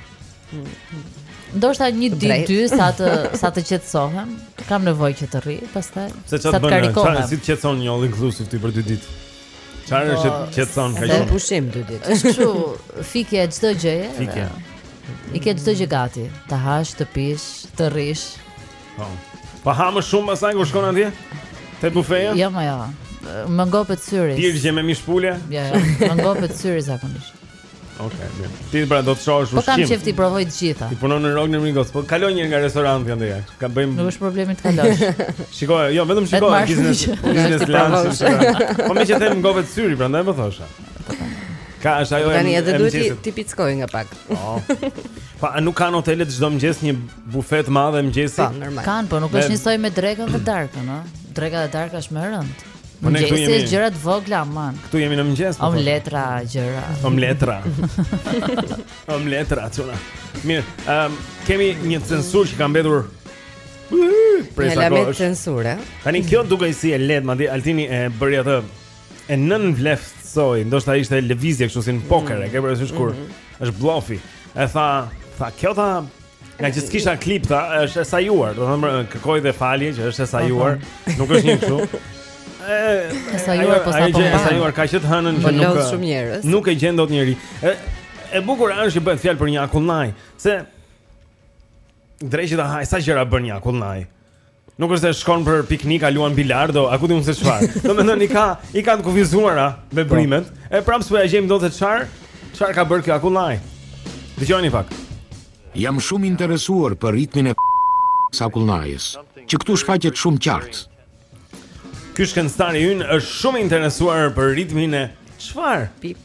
Ndoshta një ditë dy sa të sa të qetësohem, kam nevojë që të rri, pastaj sa të karikohem. Si të qetëson një all inclusive ti për dy ditë? Çfarë është po, qetëson kaq? Është pushim dy ditë. Kështu, fik çdo gjë. Fikje. I ke çdo gjë gati, të hash, të pish, të rrish. Po. Po ha më shumë pastaj kur shkon atje? Te bufeja? Jo, më jo. Më ngopet syri. Ti je me mish pule? Jo, jo. Më ngopet syri zakonisht. Okej, okay, mirë. Ti pra do të shohësh ushqim. Po kam qeftë të provoj të gjitha. Ti punon në Rogner, mik, po kalo një nga restoranti andej jashtë. Ka bëjmë Nuk është problem të kalosh. Shikoj, jo, vetëm shikoj biznes, biznes lunch. Po më që të ngopet syri, prandaj më po thosha. Ka është ajo e Tani edhe duhet t'i t'i pickoj nga pak. Po. Pa a nuk kanë hotelet çdo mëngjes një bufe të madhe mëngjesi? Po, normal. Kanë, po nuk është njësoj me drekën dhe darkën, ëh. Dreka dhe darka është më e rëndë. Po ne këtu jemi gjëra të vogla, man. Këtu jemi në mëngjes. Po, po. Omletra gjëra. Omletra. Omletra çuna. Mirë, ehm um, kemi një censur që ka mbetur. Për sa kohë është censura. Tani kjo dukej si e lehtë, madje Altini e bëri atë e nënvleftësoi, ndoshta ishte lëvizje kështu si në poker, mm, e ke parasysh kur mm-hmm është blofi. E tha, tha kjo tha Ngaqë s'kisha klip, tha, është e sajuar Domethënë, kërkoj dhe falje që është e sajuar Nuk është një kështu E sajuar, po sa po mba E sajuar, ka që të hënën që po nuk e shumë njerëz Nuk e gjen dot njeri E, e bukur është që bëhet fjalë për një akullnajë Se dreqi ta hajë, sa gjëra bën një akullnajë Nuk është se shkon për piknik, a luan bilardo, a ku di unë se çfarë. Domethënë i ka i kanë kufizuara veprimet. Po. E prapë s'po ia gjejmë dot se çfarë çfarë ka bërë kjo akullnajë. Dëgjoni pak. Jam shumë i interesuar për ritmin e së akullnajës, që këtu shfaqet shumë qartë. Ky shkencëtar i ynë është shumë i interesuar për ritmin e çfarë? Pip.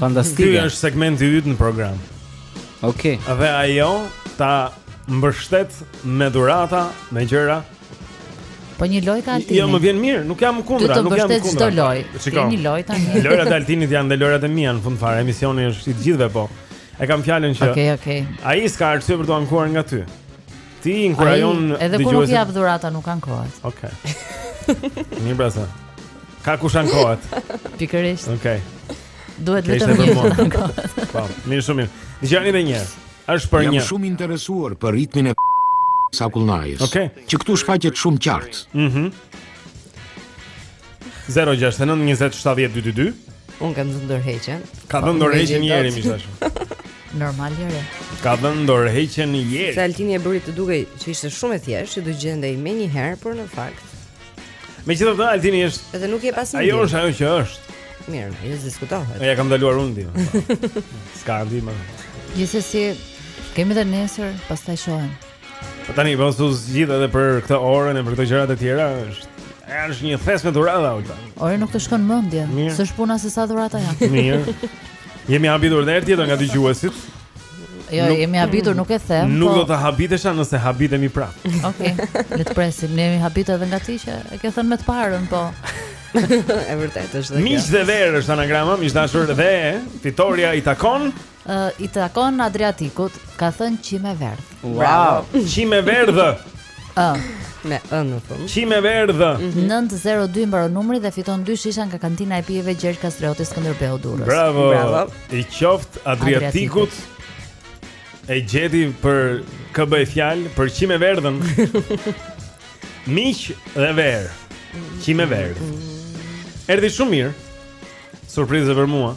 Fantastike. Ky është segmenti yt në program. Okej. Okay. Dhe ajo ta mbështet me dhurata, me gjëra. Po një lojë ka Altini. Jo, më vjen mirë, nuk jam kundra, nuk jam kundra. Ti të çdo lojë. Ti një lojë tani. Lojrat e Altinit janë dhe lojrat e mia në fund fare. Emisioni është i të gjithëve po. E kam fjalën që. Okej, okay, okej. Okay. Ai s'ka arsye për t'u ankuar nga ty. Ti inkurajon dëgjuesit. Edhe kur nuk jap dhurata nuk ankohet. Okej. Okay. Mirë pra sa. Ka kush ankohet. Pikërisht. Okej. Okay. Duhet vetëm të ankohet. Po, mirë shumë mirë. Dëgjojeni edhe një herë. Është për një. Jam shumë i interesuar për ritmin e së akullnajës. Okej. Okay. Që këtu shfaqet shumë qartë. Mhm. Mm 069 20 70 222. Unë kam dhënë dorëheqjen. Ka dhënë dorëheqjen ieri më tash. Normal ieri. Ka dhënë dorëheqjen ieri. Se Altini e bëri të dukej që ishte shumë e thjeshtë, që do gjendej menjëherë, por në fakt. Megjithatë Altini është Edhe nuk je pas një. Ajo është ajo që është. Mirë, ju diskutohet. Ia kam ndaluar unë ti. S'ka ndihmë. Gjithsesi, kemi dhe nesër, pastaj shohim. Po tani po s'u zgjidh edhe për këtë orën e për këto gjërat e tjera, është është një festë me dhurata ulta. Ore nuk të shkon mendja, s'është puna se sa dhurata janë. Mirë. Jemi habitur edhe herë tjetër nga dëgjuesit. Jo, nuk, jemi habitur, nuk e them. Nuk po... do të habitesha nëse habitemi prapë. Okej. Okay. Le të presim, ne jemi habitur edhe nga ti që e ke thënë me të parën, po. e vërtetë është. Miq dhe verë është anagrama, miq të dashur dhe fitorja i takon Uh, I takon Adriatikut, ka thënë qime verdh. Wow, qime verdh. Ë. Me ë në fund. Qime verdh. 902 mbaron numri dhe fiton dy shisha nga kantina e pijeve Gjergj Kastrioti Skënderbeu Durrës. Bravo. Bravo. I qoft Adriatikut. E gjeti për KB fjalë për qime verdhën. Miq dhe verë. Qime verdh. Erdhi shumë mirë. Surprizë për mua.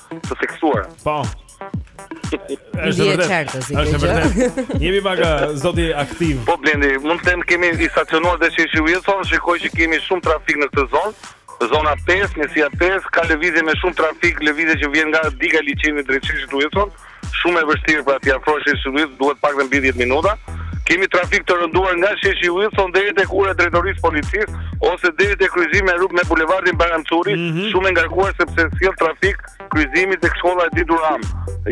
të theksuar. Po. Është e vërtetë. Është e vërtetë. Jemi pak zoti aktiv. Po Blendi, mund të them jemi të stacionuar te sheshi Wilson, shikoj që kemi shumë trafik në këtë zonë. Zona 5, njësia 5, ka lëvizje me shumë trafik, lëvizje që vjen nga diga e liqenit drejt sheshit Wilson, shumë e vështirë pra t'i afrohesh sheshit Wilson, duhet të paktën mbi 10 minuta. Kemi trafik të rënduar nga sheshi Wilson deri tek ura e drejtorisë së policisë ose deri tek kryqëzimi me rrugë me bulevardin Bajram Curri, mm -hmm. shumë e ngarkuar sepse sjell trafik kryqëzimi tek shkolla Edith Durham.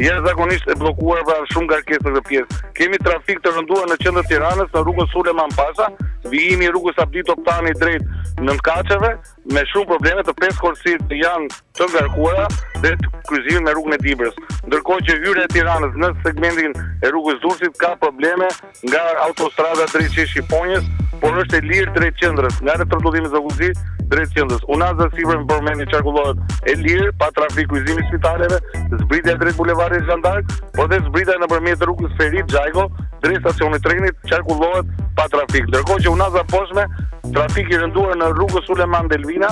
Ja zakonisht e bllokuar pra shumë ngarkesë në këtë pjesë. Kemi trafik të rënduar në qendër të Tiranës në rrugën Sulejman Pasha, vijimi i rrugës Abdi Toptani drejt Nëntëkatësheve me shumë probleme të pesë korsitë janë të ngarkuara deri te kryqëzimi me rrugën e Dibrës. Ndërkohë që hyrja e Tiranës në segmentin e rrugës së Durrësit ka probleme nga autostrada drejt sheshit Shqiponja, por është e lirë drejt qendrës, nga rrethrrotullimi te Zogu i Zi drejt qendrës. Unaza e sipërme për momentin qarkullohet e lirë pa trafik kryqëzimi i spitaleve, zbritja drejt bulevardit Zhan d'Ark, por dhe zbritja nëpërmjet rrugës Ferit Xhajko drejt stacionit të trenit qarkullohet pa trafik. Ndërkohë që unaza e poshtme me trafik i rënduar në rrugën Sulejman Delvina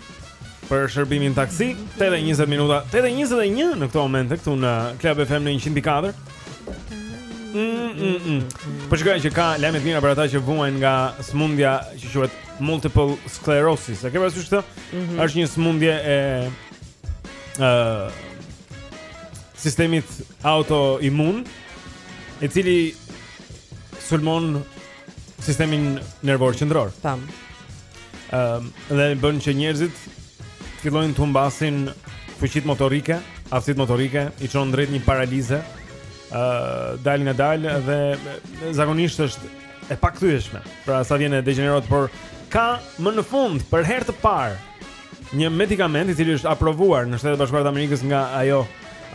për shërbimin taksi, 8:20 minuta, 8:21 në këto momente këtu në Club FM në 104. Mm, mm, mm. Po shikoj që ka lajme të mira për ata që vuajnë nga sëmundja që quhet multiple sclerosis. E ke parasysh këtë? Mm -hmm. Është një sëmundje e ë uh, sistemit autoimun, i cili sulmon sistemin nervor qendror. Ëm um, dhe bën që njerëzit të fillojnë të humbasin fuqitë motorike, aftësitë motorike, i çon drejt një paralize. Ë uh, dalëngadalë dhe zakonisht është e pakthyeshme. Pra sa vjen e degjenerohet, por ka më në fund për herë të parë një medikament i cili është aprovuar në Shtetet e Bashkuara të Amerikës nga ajo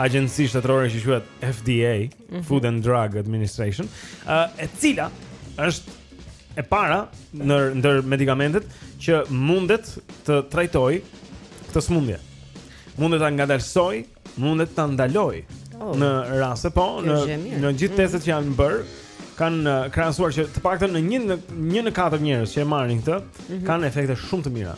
agjenci shtetërore që quhet FDA. mhm. Food and Drug Administration, uh, e cila është e para në ndër medikamentet që mundet të trajtojë këtë sëmundje. Mundet ta ngadalësojë, mundet ta ndalojë oh. në raste po në në gjithë mhm. testet që janë bërë kanë uh, krahasuar që të paktën në 1 në 1 në 4 njerëz që e marrin këtë mm -hmm. kanë efekte shumë të mira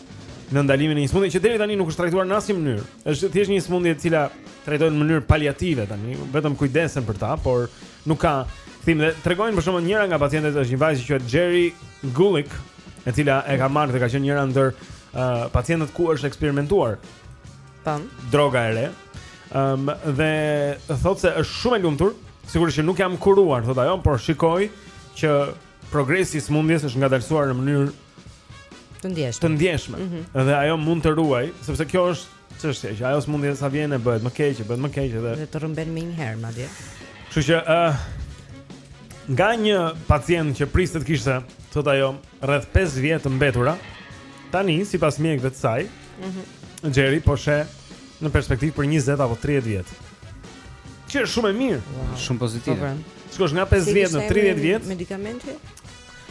në ndalimin e një sëmundjeje që deri tani nuk është trajtuar në asnjë mënyrë. Është thjesht një sëmundje e cila trajtojnë në mënyrë paliative tani, vetëm kujdesen për ta, por nuk ka kthim dhe tregojnë për shembull njëra nga pacientët është një vajzë që quhet Jerry Gulick, e cila e ka marrë dhe ka qenë njëra ndër uh, pacientët ku është eksperimentuar. Tan. Droga e re. Ëm um, dhe thotë se është shumë e lumtur, sigurisht që nuk jam kuruar, thotë ajo, por shikoj që progresi i sëmundjes është ngadalësuar në mënyrë të ndjeshme. Të ndjeshme. Mm -hmm. Dhe ajo mund të ruaj, sepse kjo është Çështja që ajo sëmundja sa vjen e bëhet më keq, bëhet më keq edhe. Dhe të rrëmben menjëherë madje. Kështu që ë uh, nga një pacient që priste të kishte, thotë ajo, rreth 5 vjet të mbetura, tani sipas mjekëve të saj, ëh, mm -hmm. Jerry po sheh në perspektivë për 20 apo 30 vjet. Që është shumë e mirë, wow. shumë pozitive. Po, pra. Shkosh nga 5 vjet në 30 vjet. Medikamenti?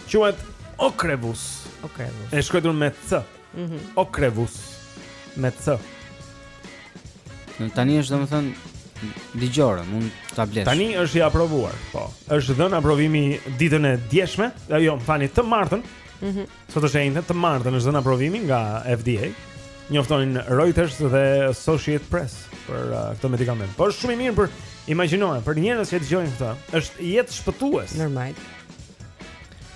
Quhet Ocrevus. Ocrevus. Është shkruar me C. Mhm. Mm Ocrevus. Me C. Tani është domethënë ligjore, mund ta blesh. Tani është i aprovuar, po. Është dhënë aprovimi ditën e djeshme, jo, më falni, të martën. Mhm. Mm Sot është e enjte, të martën është dhënë aprovimi nga FDA. Njoftojnë Reuters dhe Associated Press për uh, këtë medikament. Po është shumë e mirë për imagjinoje, për njerëz që dëgjojnë këtë, është jetëshpëtues. Normal.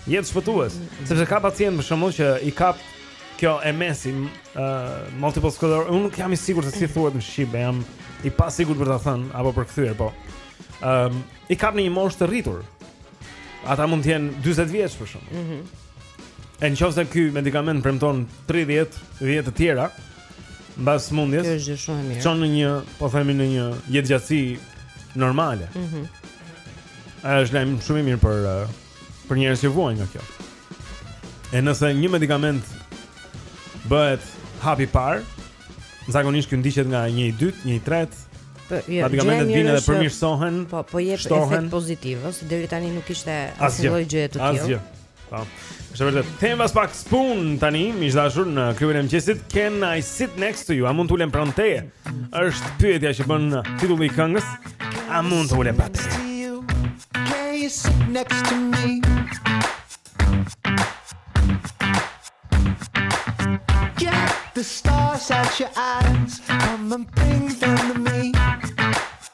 Jetëshpëtues, sepse ka pacientë për shembull që i kap kjo MS-i uh, multiple sclerosis, unë nuk jam i sigurt se si thuhet në shqip, jam i pasigurt për ta thënë apo përkthyer, po. Ëm um, i kap në një moshë të rritur. Ata mund të jenë 40 vjeç për shembull. Mhm. Mm e në qoftë se ky medikament premton 30 vjet të tjera mbas sëmundjes. Kjo është gjë shumë e mirë. Çon në një, po themi në një jetëgjatësi normale. Mhm. Mm Ajo është lajm shumë i mirë për uh, për njerëz që vuajnë nga kjo. E nëse një medikament bëhet hapi i parë, zakonisht ky ndiqet nga një i dytë, një i tretë. Po, jo, medikamentet vijnë edhe përmirësohen. Po, po jep efekt pozitiv, ose deri tani nuk kishte asnjë gjë të tillë. Asgjë. Po. Është vërtet. Themi pas pak Spoon tani, miq të dashur në klubin e mëngjesit, can I sit next to you? A mund të ulem pranë teje? Është pyetja që bën titulli i këngës. A mund të ulem pranë teje? Can you sit next to me? Get the stars out your eyes Come and bring them to me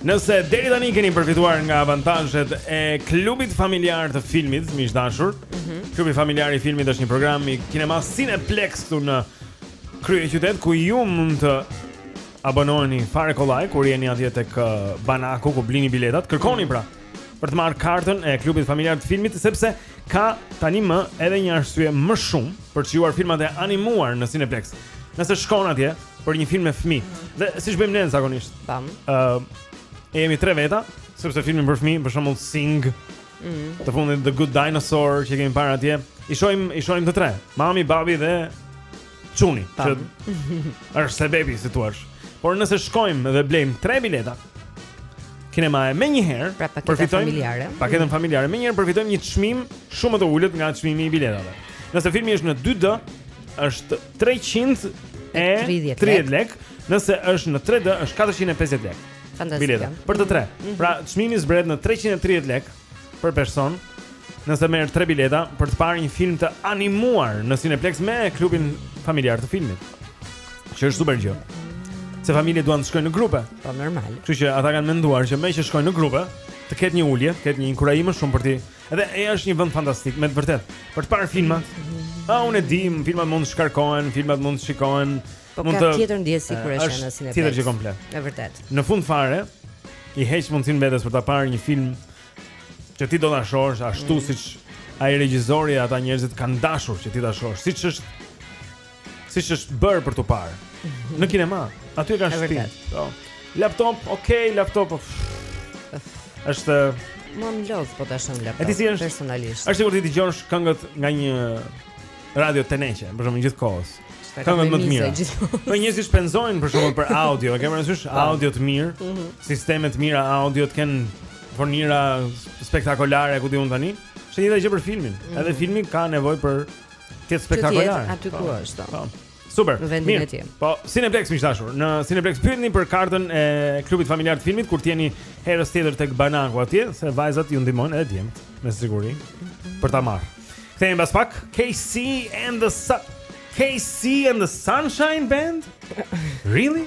Nëse deri tani keni përfituar nga avantazhet e klubit familjar të filmit, miq të dashur, mm -hmm. klubi familjar i filmit është një program i kinemasë Cineplex këtu në kryeqytet ku ju mund të abonoheni fare kollaj kur jeni atje tek uh, banaku ku blini biletat, kërkoni pra. për të marrë kartën e klubit familjar të filmit sepse ka tani më edhe një arsye më shumë për të shijuar filmat e animuar në Cineplex. Nëse shkon atje për një film me fëmijë, dhe siç bëjmë ne zakonisht. Tam. Ë uh, jemi tre veta, sepse filmi për fëmijë për shembull Sing. Mm. Të fundit The Good Dinosaur që kemi parë atje. I shohim i shohim të tre. Mami, babi dhe çuni. Që është se bebi si thua. Por nëse shkojmë dhe blejmë 3 bileta kinemaje menjëherë pra, përfitojmë familjare. Paketën familjare menjëherë përfitojmë një çmim shumë më të ulët nga çmimi i biletave. Nëse filmi është në 2D, është 300 e 30 lek, nëse është në 3D është 450 lek. Fantastike. Bileta për të tre. Mm -hmm. Pra çmimi zbret në 330 lek. për person nëse merr 3 bileta për të parë një film të animuar në Cineplex me klubin familjar të filmit. Që është super gjë. Se familjet duan të shkojnë në grupe. Po normal. Kështu që ata kanë menduar që meqë shkojnë në grupe, të ketë një ulje, të ketë një inkurajim më shumë për ty. Edhe ai është një vend fantastik, me të vërtetë. Për të parë filma. A unë e di, filmat mund të shkarkohen, filmat mund të shikohen Po por është tjetër ndjesi kur është në kinema. Tjetër gjë komplet. Është vërtet. Në fund fare i heq mundësinë vetes për ta parë një film që ti do ta shohësh ashtu mm. siç ai regjizori e ata njerëzit kanë dashur që ti ta shohësh, siç është siç është bërë për t'u parë. Mhm. Në kinema, aty e kanë shtëpinë. Po. Laptop, ok, laptop. Është Më lodh po ta shoh në laptop. Është personalisht. Është sikur t'i dëgjosh këngët nga një radio teneqe, për shembull gjithë kohës. Këngët më të mira. Po njerëzit shpenzojnë për shembull për audio, e kemi parasysh po. audio të mirë, mm -hmm. sisteme të mira audio të kenë fonira spektakolare ku di unë tani. Është e njëjta gjë për filmin. Mm -hmm. Edhe filmi ka nevojë për të jetë spektakolar. Aty ku po. është. Po. Super. Në vendin e tij. Po, Cineplex mi amor. Në Cineplex pyetni për kartën e klubit familjar të filmit kur të jeni herës tjetër tek banaku atje, se vajzat ju ndihmojnë edhe djemtë, me siguri, për ta marrë. Kthehemi pas pak. KC and the Sun. KC and the Sunshine Band? Really?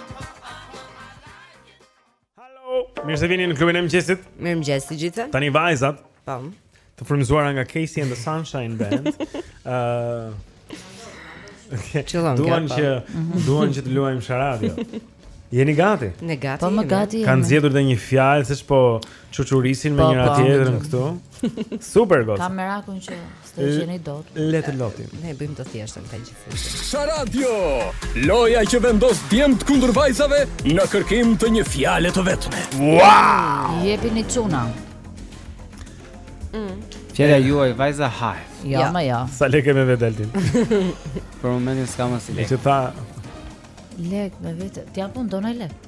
Hello. Mirë se vini në klubin e mëngjesit. Mirë mëngjes të gjithëve. Tani vajzat. Po. Të frymëzuara nga Casey and the Sunshine Band. Ëh. uh, okay. Duan që mhm. duan që të luajmë sharadio. Jeni gati? Ne gati. Po jemi gati. Kan zgjedhur dhe një fjalë se ç'po çuçurisin me po, njëra po, tjetrën këtu. Super gjë. Kam merakun që S'do ta gjeni dot. Le të luajmë. E bëjmë të thjeshtë këtë gjë. Sharadio, loja që vendos djemtë kundër vajzave në kërkim të një fjale të vetme. Wow! Jepini çuna. Mm. Fjala juaj vajza haj. Jo, ja. më jo. Sa lekë ke me vete Altin. Për momentin s'kam asnjë lek. Që tha lek me vete, t'i japim ndonjë lek.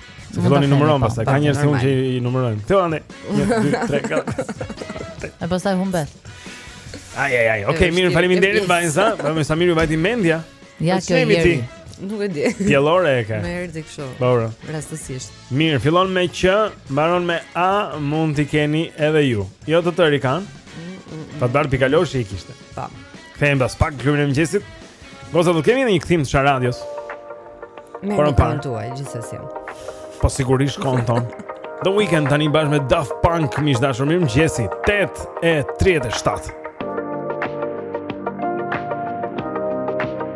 Se këtë numëron po, pastaj ka njerëz si unë që i numëroj. Këto janë 1 2 3 4. E pastaj humbe. Ai ai ai. Okej, mirë, faleminderit Goza. Po ku, sa mirë, i vajti mendja. Ja kjo jeri. Nuk e di. Pjellore e ka. Më erdhi kështu. Po, po. Rastësisht. Mirë, fillon me Q, mbaron me A, mund t'i keni edhe ju. Jo të tërë i kanë. Mm, mm, mm. Pa dar pikaloshi i kishte. Tam. Kthehemi pas pak në klubin e mëngjesit. Goza do kemi dhe një kthim te Çfarë radios. Me kontin tuaj gjithsesi. Po sigurisht konton. The Weeknd tani bashkë me Daft Punk, miq të dashur, mirëmëngjesi. 8:37.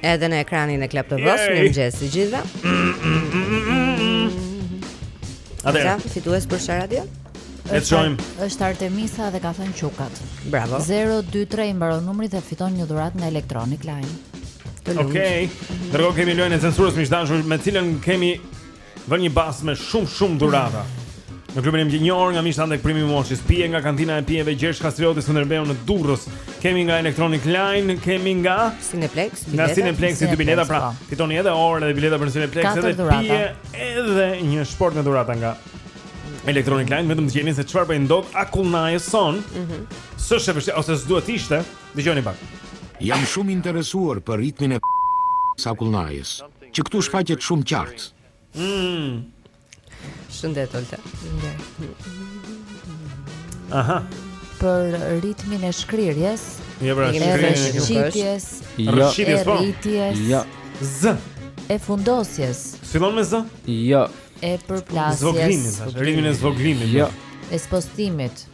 Edhe në ekranin e Club TV-së, mirëmëngjes të gjithëve. Atëherë, ka fitues për Çfarë radio? Le të shojmë. Është Artemisa dhe ka thënë Qukat. Bravo. 023 mbaron numri dhe fiton një dhuratë nga Electronic Line. Okej. Ndërkohë kemi lojën e censurës miq të dashur me të cilën kemi vënë një bast me shumë shumë dhurata. Në klubin e mëngjesit një orë nga Mish Antik Prime Motion, pije nga kantina e pijeve Gjergj Kastrioti Skënderbeu në Durrës. Kemi nga Electronic Line, kemi nga Cineplex, bileta. Nga Cineplex dy bileta pra. Po. Fitoni edhe orën edhe bileta për Cineplex edhe pije edhe një shportë me dhurata nga Electronic Line, vetëm të gjeni se çfarë po i ndodh akullnajës sonë. Mhm. S'është vështirë ose s'duhet të ishte, dëgjoni pak. Jam shumë i interesuar për ritmin e...s akullnajës. Që këtu shfaqet shumë qartë. Mm. Shëndet Olta. Aha. Për ritmin e shkrirjes. Jo, pra, shkrirjes, rrëshqitjes. Jo, rrëshqitjes po. Jo. Z. E fundosjes. Fillon me z? Jo. E përplasjes. Zvoglimit, ritmin e zvoglimit. Jo. E spostimit.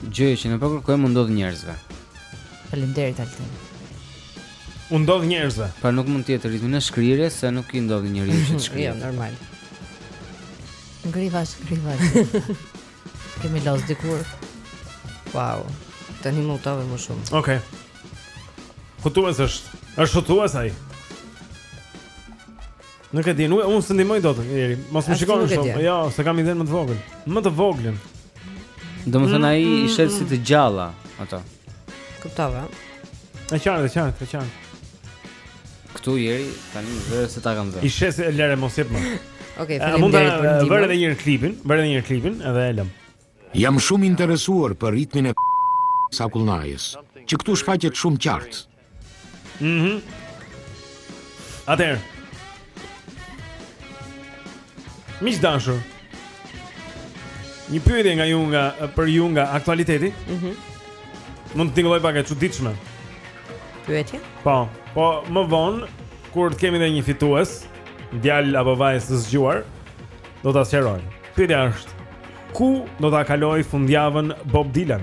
Gjëja që ne po kërkojmë u ndodh njerëzve. Faleminderit Altin. U ndodh njerëzve. Pra nuk mund të jetë ritmi i shkrirjes se nuk i ndodh njeriu që të shkrijë. Jo, normal. Ngrivësh, ngrivësh. Kemi loz dikur. Wow. Tani më hutove më shumë. Okej. Futues është. Është futues ai. Nuk e di, nuk unë s'e ndihmoj dot njeri. Mos më shikoni kështu. Jo, s'e kam idenë më të vogël. Më të voglën. Domethënë ai i shet si të gjalla ato. Kuptova. E qartë, e qartë, e qartë. Ky njeri tani vëre se ta kam vënë. I thashë lëre mos jep më. Okej, faleminderit. Mund ta, vëre edhe një herë klipin, vëre edhe një herë klipin edhe e lëm. Jam shumë i interesuar për ritmin e...s akullnajës, që këtu shfaqet shumë qartë. Mhm. Mm Atëherë. Miq të dashur. Një pyetje nga ju nga për ju nga aktualiteti. Mhm. Mm Mund të tingëllojë pak e çuditshme. Pyetje? Po, po më vonë kur të kemi dhe një fitues, djalë apo vajzë të zgjuar, do ta sqarojmë. Pyetja është: Ku do ta kalojë fundjavën Bob Dylan?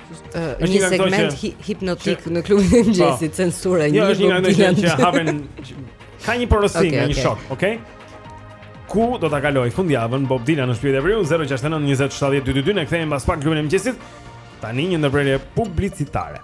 Është një segment që... hipnotik që... në klubin e mëngjesit, po. censura një. Jo, është një gjë që hapen ka një porosi okay, nga një okay. shok, okay? Ku do ta kalojë fundjavën Bob Dylan në Shqipërinë e Veriut 069 20 70 222 ne kthehemi pas pak në klubin e mëngjesit. Tani një ndërprerje publicitare.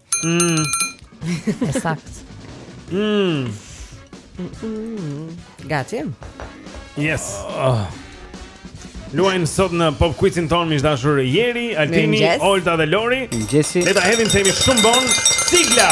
Mm. E saktë. Mm. Gati. Yes. Oh. Luajnë sot në Pop Quizin tonë miq të dashur Jeri, Altini, Olta dhe Lori. Mëngjesi. Le ta hedhim themi shumë bon. Sigla.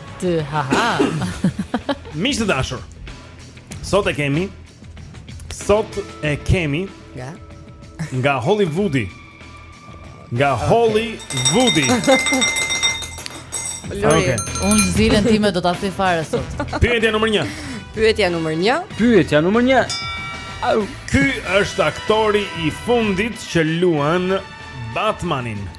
Ty ha ha. Miq të dashur. Sot e kemi sot e kemi nga nga Hollywoodi. Nga okay. Hollywoodi. Lori, okay. unë zilën time do ta thyej fare sot. Pyetja numër 1. Pyetja numër 1. Pyetja numër 1. Ky është aktori i fundit që luan Batmanin.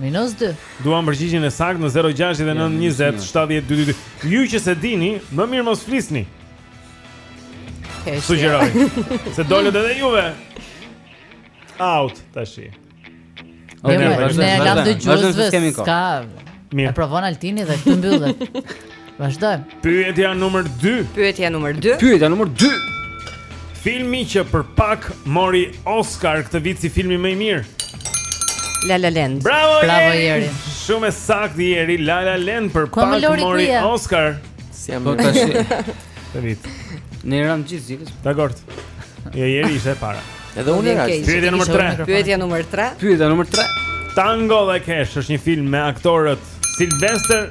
Minus 2. Duam përgjigjen e saktë në 069 20 70 222. Ju që s'e dini, më mirë mos flisni. Sugjeroj. Se dolët edhe juve. Out tashi. Ne e kam dëgjuar se ka... Mirë. E provon Altini dhe këtu mbyllet. Vazhdojmë. Pyetja numër 2. Pyetja numër 2. Pyetja numër 2. Filmi që për pak mori Oscar këtë vit si filmi më i mirë. La La Land. Bravo, Bravo Jeri. Shumë e saktë Jeri, La La Land për pak mori Oscar. Si jam po, tash. Këtë vit. Ne ramë gjithë zilës. Dakord. Jo Jeri ishte para. Edhe unë rashë. Pyetja numër 3. Pyetja numër 3. Pyetja numër 3. Tango dhe Cash është një film me aktorët Sylvester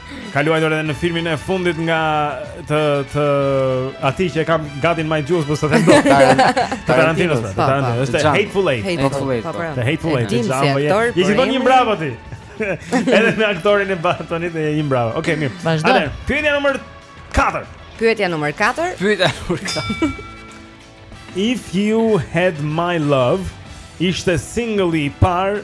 Ka luajtur edhe në filmin e fundit nga të të atij që e kam gati në majë të gjuhës po sot e do. Tarantino. Po, po. Tarantino. Është hateful eight. Hateful eight. Po, The hateful eight. Ti je vënë një bravo ti. Edhe me aktorin e Bartonit e një bravo. Okej, mirë. Vazhdo. Pyetja numër 4. Pyetja numër 4. Pyetja numër 4. If you had my love ishte single i parë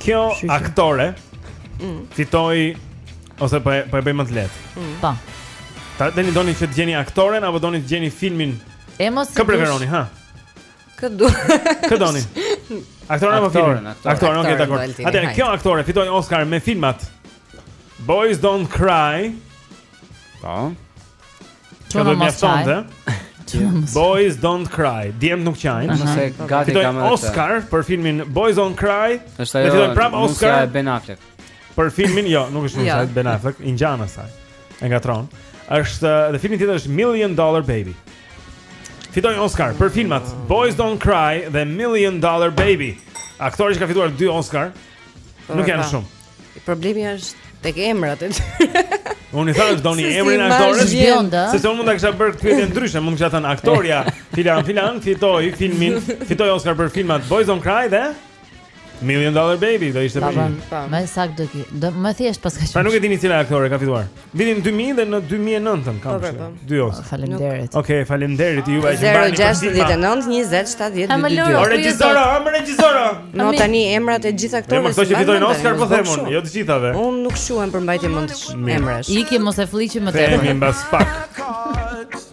Kjo aktore mm. fitoi ose po e po e bëjmë më të lehtë. Mm. Po. Ta doni doni që të gjeni aktoren apo doni të gjeni filmin? E mos. Kë preferoni, ha? Kë do? Kë doni? Aktoren apo filmin? Aktoren, ok, dakor. Atëherë kjo aktore fitoi Oscar me filmat Boys Don't Cry. Po. Kjo do mjaftonte. Boys don't cry. Djemtë nuk qajnë. Nëse gati kam edhe. Oscar për filmin Boys don't cry. Është ajo. Fitoi prap Oscar. Nusja Ben Affleck. Për filmin, jo, nuk është nusja Ben Affleck, i ngjan asaj. E ngatërron. Është dhe filmi tjetër është Million Dollar Baby. Fitoi Oscar për filmat Boys don't cry dhe Million Dollar Baby. Aktore që ka fituar dy Oscar. Nuk janë shumë. Problemi është tek emrat e tyre. Unë i thashë doni emrin e aktores, sepse unë mund ta kisha bërë këtë pyetje ndryshe, mund të kisha thënë aktorja Filan Filan fitoi filmin, fitoi Oscar për filmat Boys Don't Cry dhe Million Dollar Baby, do ishte për. Po, po. Më saktë do të, më thjesht paska. Pra nuk e dini cila aktore e ka fituar. Vitin 2000 dhe në 2009-ën kam po, shumë. Dy Oscar. Oh, faleminderit. Okej, okay, faleminderit juve që mbani. 069 20 70 222. O regjisor, o regjisor. No tani emrat e gjithë aktorëve. Emrat që fitojnë Oscar po them unë, jo të gjithave. Unë nuk shquhem për mbajtje mend emrash. Ik e mos e flliqim më tepër. Kthehemi mbas pak.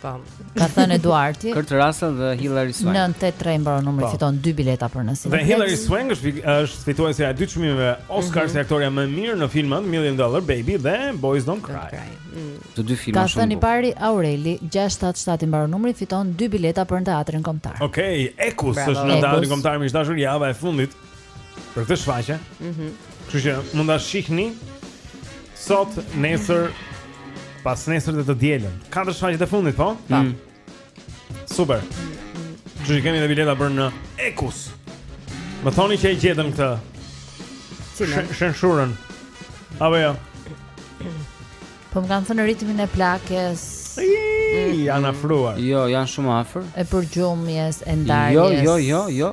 Po. Ka thënë Eduardi. Kurt Russell dhe Hilary Swank. 983 mbaron numri po. fiton 2 bileta për në Cineplexx. Dhe Hilary Swank është është fituesja e dy çmimeve Oscar mm -hmm. si aktorja më e mirë në filmat Million Dollar Baby dhe Boys Don't Cry. Cry. Mm. Të dy filma shumë. Ka thënë i pari Aureli 677 i mbaron numri fiton 2 bileta për në teatrin kombëtar. Okej, okay, Ekus është në teatrin kombëtar miq të dashur java e fundit. Për këtë shfaqje. Mhm. Mm Kështu që mund ta shihni sot, nesër, pasnesër dhe të dielën. Katër shfaqjet e fundit, po? Po. Mm. Super. Kështu që kemi edhe bileta për në Ekus. Më thoni që e gjetën këtë. Cilën? Shenshurën. Apo jo. Po më kanë thënë ritmin e plakës. Ii, janë afruar. Jo, janë shumë afër. E përgjumjes, e ndarjes. Jo, jo, jo, jo.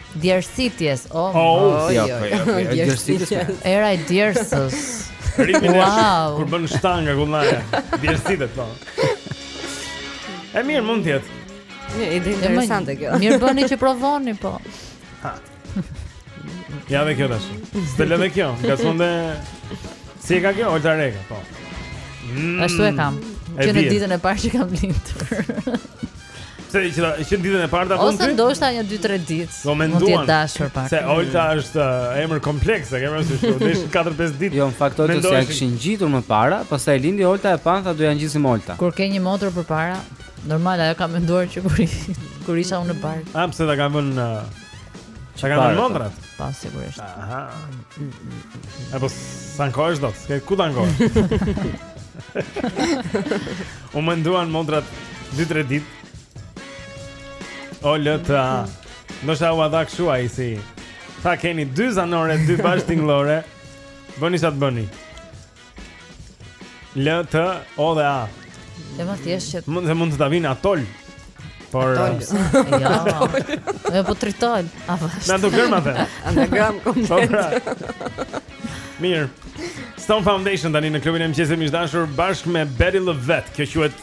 Djersitjes. Oh, oh, jo, jo, jo. Djersitjes. Era e djersës. Ritmin wow. kur bën shtanga ku ndaj. Djersitet po. E mirë, mund të jetë. Një ide interesante kjo. Mirë bëni që provoni po. Ha. Ja me kjo tash. Të lëve kjo, nga sonde Si e ka kjo, Olta Reka, po mm. Ashtu e kam Që në ditën e parë që kam lindur Pse i çdo, i që në ditën e parë ta kanë vënë ty? Ose ndoshta një 2-3 ditë Do të jenë dashur pak Se Olta është uh, emër kompleks E kanë vënë kështu Dhe ishte 4-5 ditë Jo, në fakt Olta s'ja kishin ngjitur më para Pastaj lindi Olta e panë Thanë do ja ngjisim Olta Kur ke një motër përpara Normal, ajo ka menduar që kur, kur isha unë në bark A, pse ta ka vënë uh, Ç'ka motra? Po sigurisht. Aha. E po s'ankohesh dot? Ke ku ta ankohesh? U menduan motrat 2-3 ditë. O lëta. Ndoshta u dha kshu ai si. Tha keni dy zanore, dy bashkëtingëllore. Bëni sa të bëni. L T O dhe A. Dhe më thjesht që mund të mund të ta vinë atol. Por atol. Uh, jo. Ajo po tritol. Apo. Me ato gërma the. Anagram po, komplet. Pra. Mirë. Stone Foundation tani në klubin e mëngjesit miq të dashur bashkë me Bettye LaVette. Kjo quhet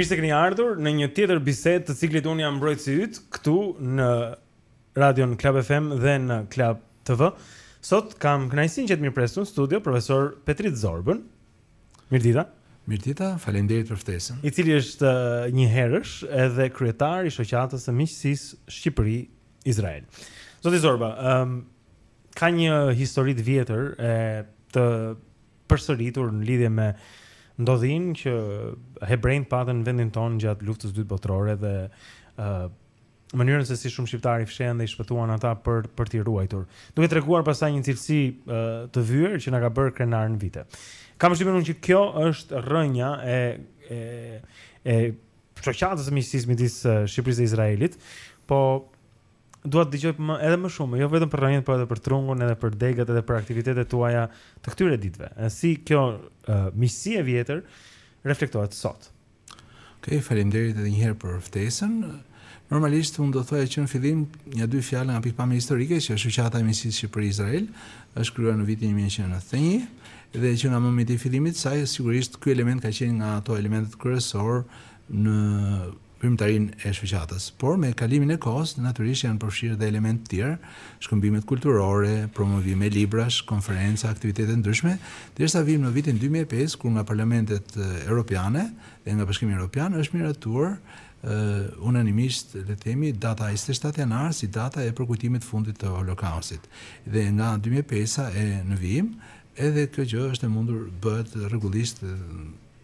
Mirë se keni ardhur në një tjetër bisedë të ciklit Unë jam mbrojtësi yt këtu në Radion Club FM dhe në Club TV. Sot kam kënaqësinë që të mirëpres në studio profesor Petrit Zorbën. Mirëdita. Mirëdita, faleminderit për ftesën. I cili është njëherësh edhe kryetar i shoqatës së miqësisë Shqipëri Izrael. Zoti Zorba, ëm um, ka një histori të vjetër e të përsëritur në lidhje me ndodhinë që hebrenjtë patën në vendin tonë gjatë luftës së dytë botërore dhe ë uh, mënyrën se si shumë shqiptarë i fshehën dhe i shpëtuan ata për për t'i ruajtur, duke treguar pastaj një cilësi e, të vyer që na ka bërë krenarë në vite. Kam përshtypjen unë që kjo është rrënja e e e shoqatës së miqësisë midis e, Shqipërisë dhe Izraelit, po dua të dëgjoj më edhe më shumë, jo vetëm për rrënjën, por edhe për trungun, edhe për degët, edhe për aktivitetet tuaja të këtyre ditëve. E, Si kjo e, miqësi e vjetër reflektohet sot. Okej, faleminderit edhe një herë për ftesën. Normalisht unë do të thoja që në fillim një dy fjalë nga pikëpamja historike që shoqata e miqësisë Shqipëri-Izrael është krijuar në vitin 1991 dhe që nga momenti i fillimit të saj sigurisht ky element ka qenë nga ato elementet kryesor në veprimtarinë e shoqatës. Por me kalimin e kohës natyrisht janë përfshirë dhe elementë të tjerë shkëmbimet kulturore, promovime librash, konferenca, aktivitete të ndryshme, derisa vijmë në vitin dy mijë e pesë kur nga parlamentet europiane dhe nga Bashkimi Europian është miratuar unanimisht, le të themi, data njëzet e shtatë janar si data e përkujtimit të fundit të Holokaustit. Dhe nga dy mijë e pesë e në vijim, edhe kjo gjë është e mundur bëhet rregullisht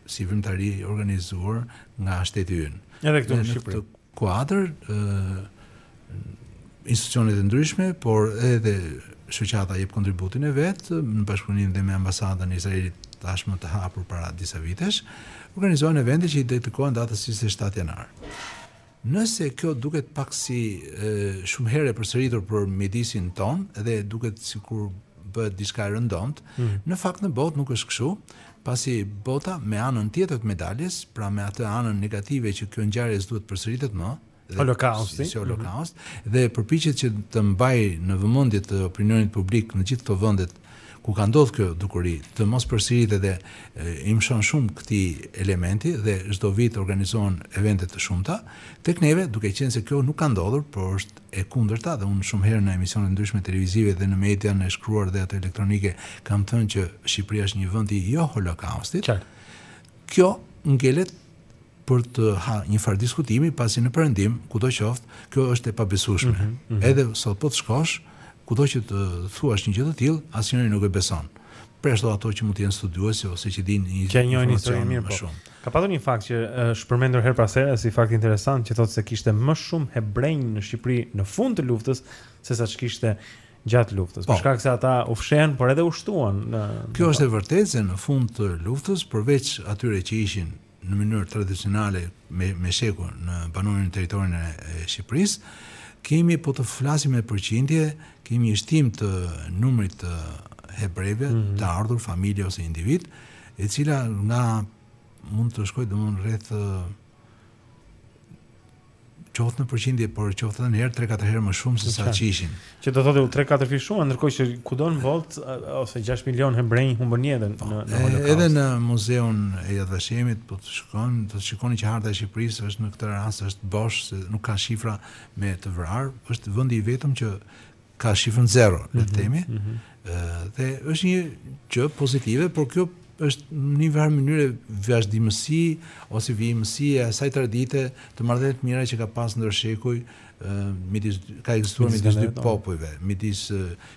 si veprimtari e organizuar nga shteti ynë. Edhe këtu në Shqipëri. kuadër institucionet e ndryshme, por edhe shoqata jep kontributin e vet, në bashkëpunim dhe me ambasadën e Izraelit tashmë të hapur para disa vitesh, organizohen evente që i dedikohen datës 27 janar. Nëse kjo duket pak si e, shumë herë e përsëritur për mjedisin tonë dhe duket sikur bëhet diçka e rëndomtë, mm. në fakt në botë nuk është kështu. pasi bota me anën tjetër të medaljes, pra me atë anën negative që kjo ngjarje s'duhet të përsëritet më, Holokausti, si holokaust, dhe përpiqet që të mbajë në vëmendje të opinionit publik në gjithë këto vendet ku ka ndodhur kjo dukuri, të mos përsëritet dhe i mshon shumë këtij elementi dhe çdo vit organizohen evente të shumta tek neve, duke qenë se kjo nuk ka ndodhur, por është e kundërta dhe unë shumë herë në emisione të ndryshme televizive dhe në median e shkruar dhe atë elektronike kam thënë që Shqipëria është një vend i jo holokaustit. Qartë. Kjo ngelet përsëri një farë diskutimi pasi në perëndim kudo qoftë kjo është e pabesueshme. Mm -hmm, mm -hmm. Edhe sot po të shkosh kudo që të thuash një gjë të tillë, asnjëri nuk e beson. Përjashto ato që mund të jenë studiuese ose që dinë një gjë më shumë. Ka patur një fakt që është përmendur herë pas here si fakt interesant që thotë se kishte më shumë hebrenj në Shqipëri në fund të luftës sesa ç'kishte gjatë luftës. Po. Për shkak se ata u fshehën, por edhe u shtuan në Kjo është e vërtetë se në fund të luftës, përveç atyre që ishin në mënyrë tradicionale me me shekuj banonin në territorin e, e Shqipërisë, kemi po të flasim me përqindje, kemi një shtim të numrit të hebrejve, të ardhur, familje ose individë, e cila nga mund të shkojë dhe mund rreth qoftë në përqindje, por qoftë edhe në herë 3-4 herë më shumë se sa që ishin. Që do thotë u 3-4 fishua, ndërkohë që kudo në botë ose 6 milion hebrenj humbën jetën po, në në Holokaust. Edhe në muzeun e Yad Vashemit po të shkoni, do të shikoni që harta e Shqipërisë është në këtë rast është bosh, se nuk ka shifra me të vrarë, është vendi i vetëm që ka shifrën zero, le të mhm, themi. Mm -hmm. ë dhe është një gjë pozitive, por kjo është në një farë mënyrë vazhdimësi ose vijimësi e asaj tradite të marrëdhënieve të mira që ka pas ndër shekuj ë midis ka ekzistuar midis dy popujve, midis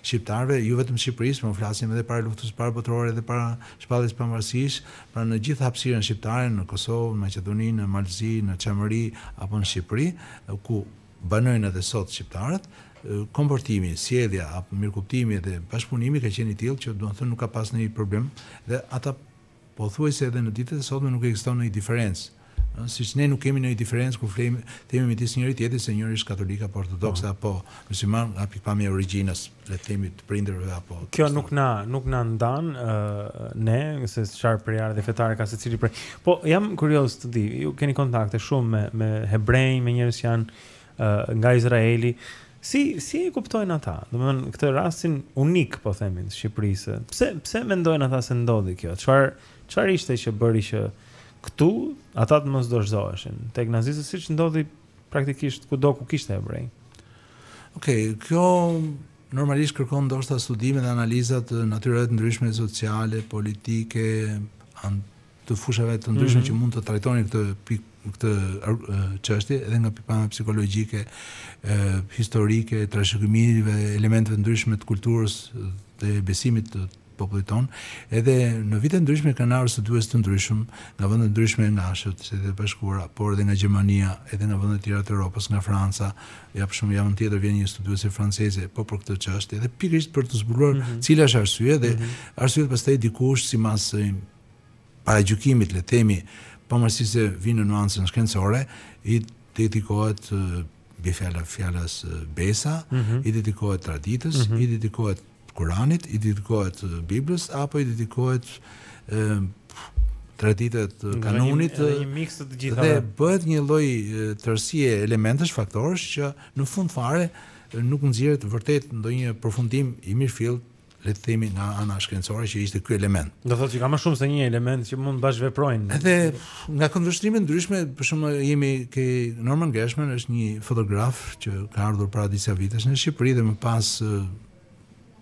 shqiptarëve, jo vetëm Shqipërisë, por flasim edhe para luftës së parë botërore edhe para shpalljes së pavarësisë, pra në gjithë hapësirën shqiptare në Kosovë, në Maqedoni, në Mal të Zi, në Çamëri apo në Shqipëri, ku banojnë edhe sot shqiptarët, komportimi, sjellja, mirëkuptimi dhe bashkëpunimi ka qenë i tillë që domethënë nuk ka pas ndonjë problem dhe ata pothuajse edhe në ditët e sotme nuk ekziston ndonjë diferencë siç ne nuk kemi ndonjë diferencë kur le të themi midis njëri tjetrit se njëri është katolik apo ortodoks po. apo mysliman nga pikëpamja e origjinës. le të themi të prindërve apo kjo nuk na nuk na ndan uh, ne, se çfarë prejardhje fetare ka secili prej po jam kurioz të di ju keni kontakte shumë me me hebrenj me njerëz që janë uh, nga Izraeli si si e kuptojnë ata domethënë këtë rastin unik po themi në Shqipëri se pse pse mendojnë ata se ndodhi kjo çfarë çfarë ishte që bëri që këtu ata të mos dorëzoheshin tek nazistët siç ndodhi Praktikisht kudo ku kishte hebrenj. Okej, okay, kjo normalisht kërkon ndoshta studime dhe analiza të natyrave të ndryshme sociale, politike, an të fushave të ndryshme mm -hmm. që mund të trajtonin këtë pik këtë çështje edhe nga pikpamja psikologjike, e, historike, trashëgimive, elementëve të ndryshme të kulturës dhe besimit të popullit tonë, edhe në vite të ndryshme kanë ardhur studiues të ndryshëm, nga vende të ndryshme nga Shtetet e Bashkuara, por edhe nga Gjermania, edhe nga vende të tjera të Europës, nga Franca, ja për shembull javën tjetër vjen një studiuese franceze po për këtë çështje, edhe pikërisht për të zbuluar mm -hmm. cila është arsyeja dhe mm -hmm. arsyet pastaj dikush sipas paragjykimit, le të themi, pavarësisht se vinë në nuancën shkencore, i dedikohet bie fjala fjalës besa, mm -hmm. i dedikohet traditës, mm -hmm. i dedikohet Kuranit, i dedikohet Biblës apo i dedikohet traditave të kanunit dhe një miks të të gjithave. Dhe bëhet një lloj tërësie elementësh, faktorësh që në fund fare nuk nxirret vërtet ndonjë përfundim i mirëfilltë le të themi nga ana shkencore që ishte ky element. Do thotë që ka më shumë se një element që mund të bashkëveprojnë. Edhe Nga këndvështrime të ndryshme, për shembull jemi ke Norman Gershman, është një fotograf që ka ardhur para disa vitesh në Shqipëri dhe më pas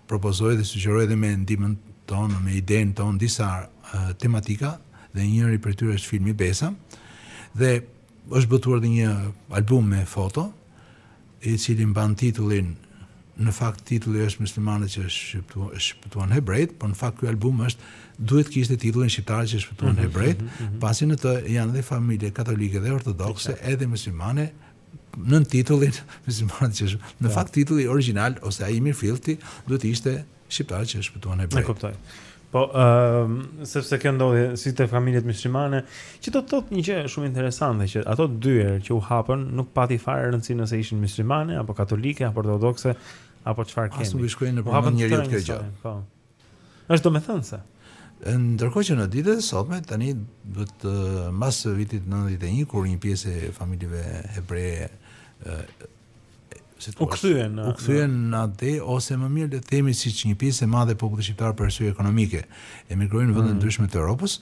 propozoi dhe sugjeroi edhe me ndihmën tonë, me idenë tonë disa tematika dhe njëri prej tyre është filmi Besa dhe është botuar dhe një album me foto, i cili mban titullin, në fakt titulli është Myslimanët që shpëtuan hebrejtë, por në fakt ky album është duhet të kishte titullin Shqiptarët që shpëtuan mhm, hebrejtë, mhm, mhm. pasi në të janë dhe familje katolike dhe ortodokse, edhe myslimane, nën titullin Myslimanët që shpëtuan. Në fakt titulli origjinal ose ai i mirëfillti duhet të ishte Shqiptarët që shpëtuan hebrejt. E kuptoj. Po, ë, uh, sepse kjo ndodhi si te familjet myslimane, që do të thotë një gjë shumë interesante që ato dyer që u hapën nuk pati fare rëndësi nëse ishin myslimane apo katolike apo ortodokse apo çfarë kemi. Asu nuk shkuan ndër mend njeriu këtë gjë. Po. Është domethënëse. Ndërkohë që në ditët e sotme tani domethënë mbas vitit 91 kur një pjesë e familjeve hebreje si u kthyen në u kthyen në atë ose më mirë le të themi siç një pjesë e madhe e popullit shqiptar për arsye ekonomike emigrojnë në vende të mm. ndryshme të Europës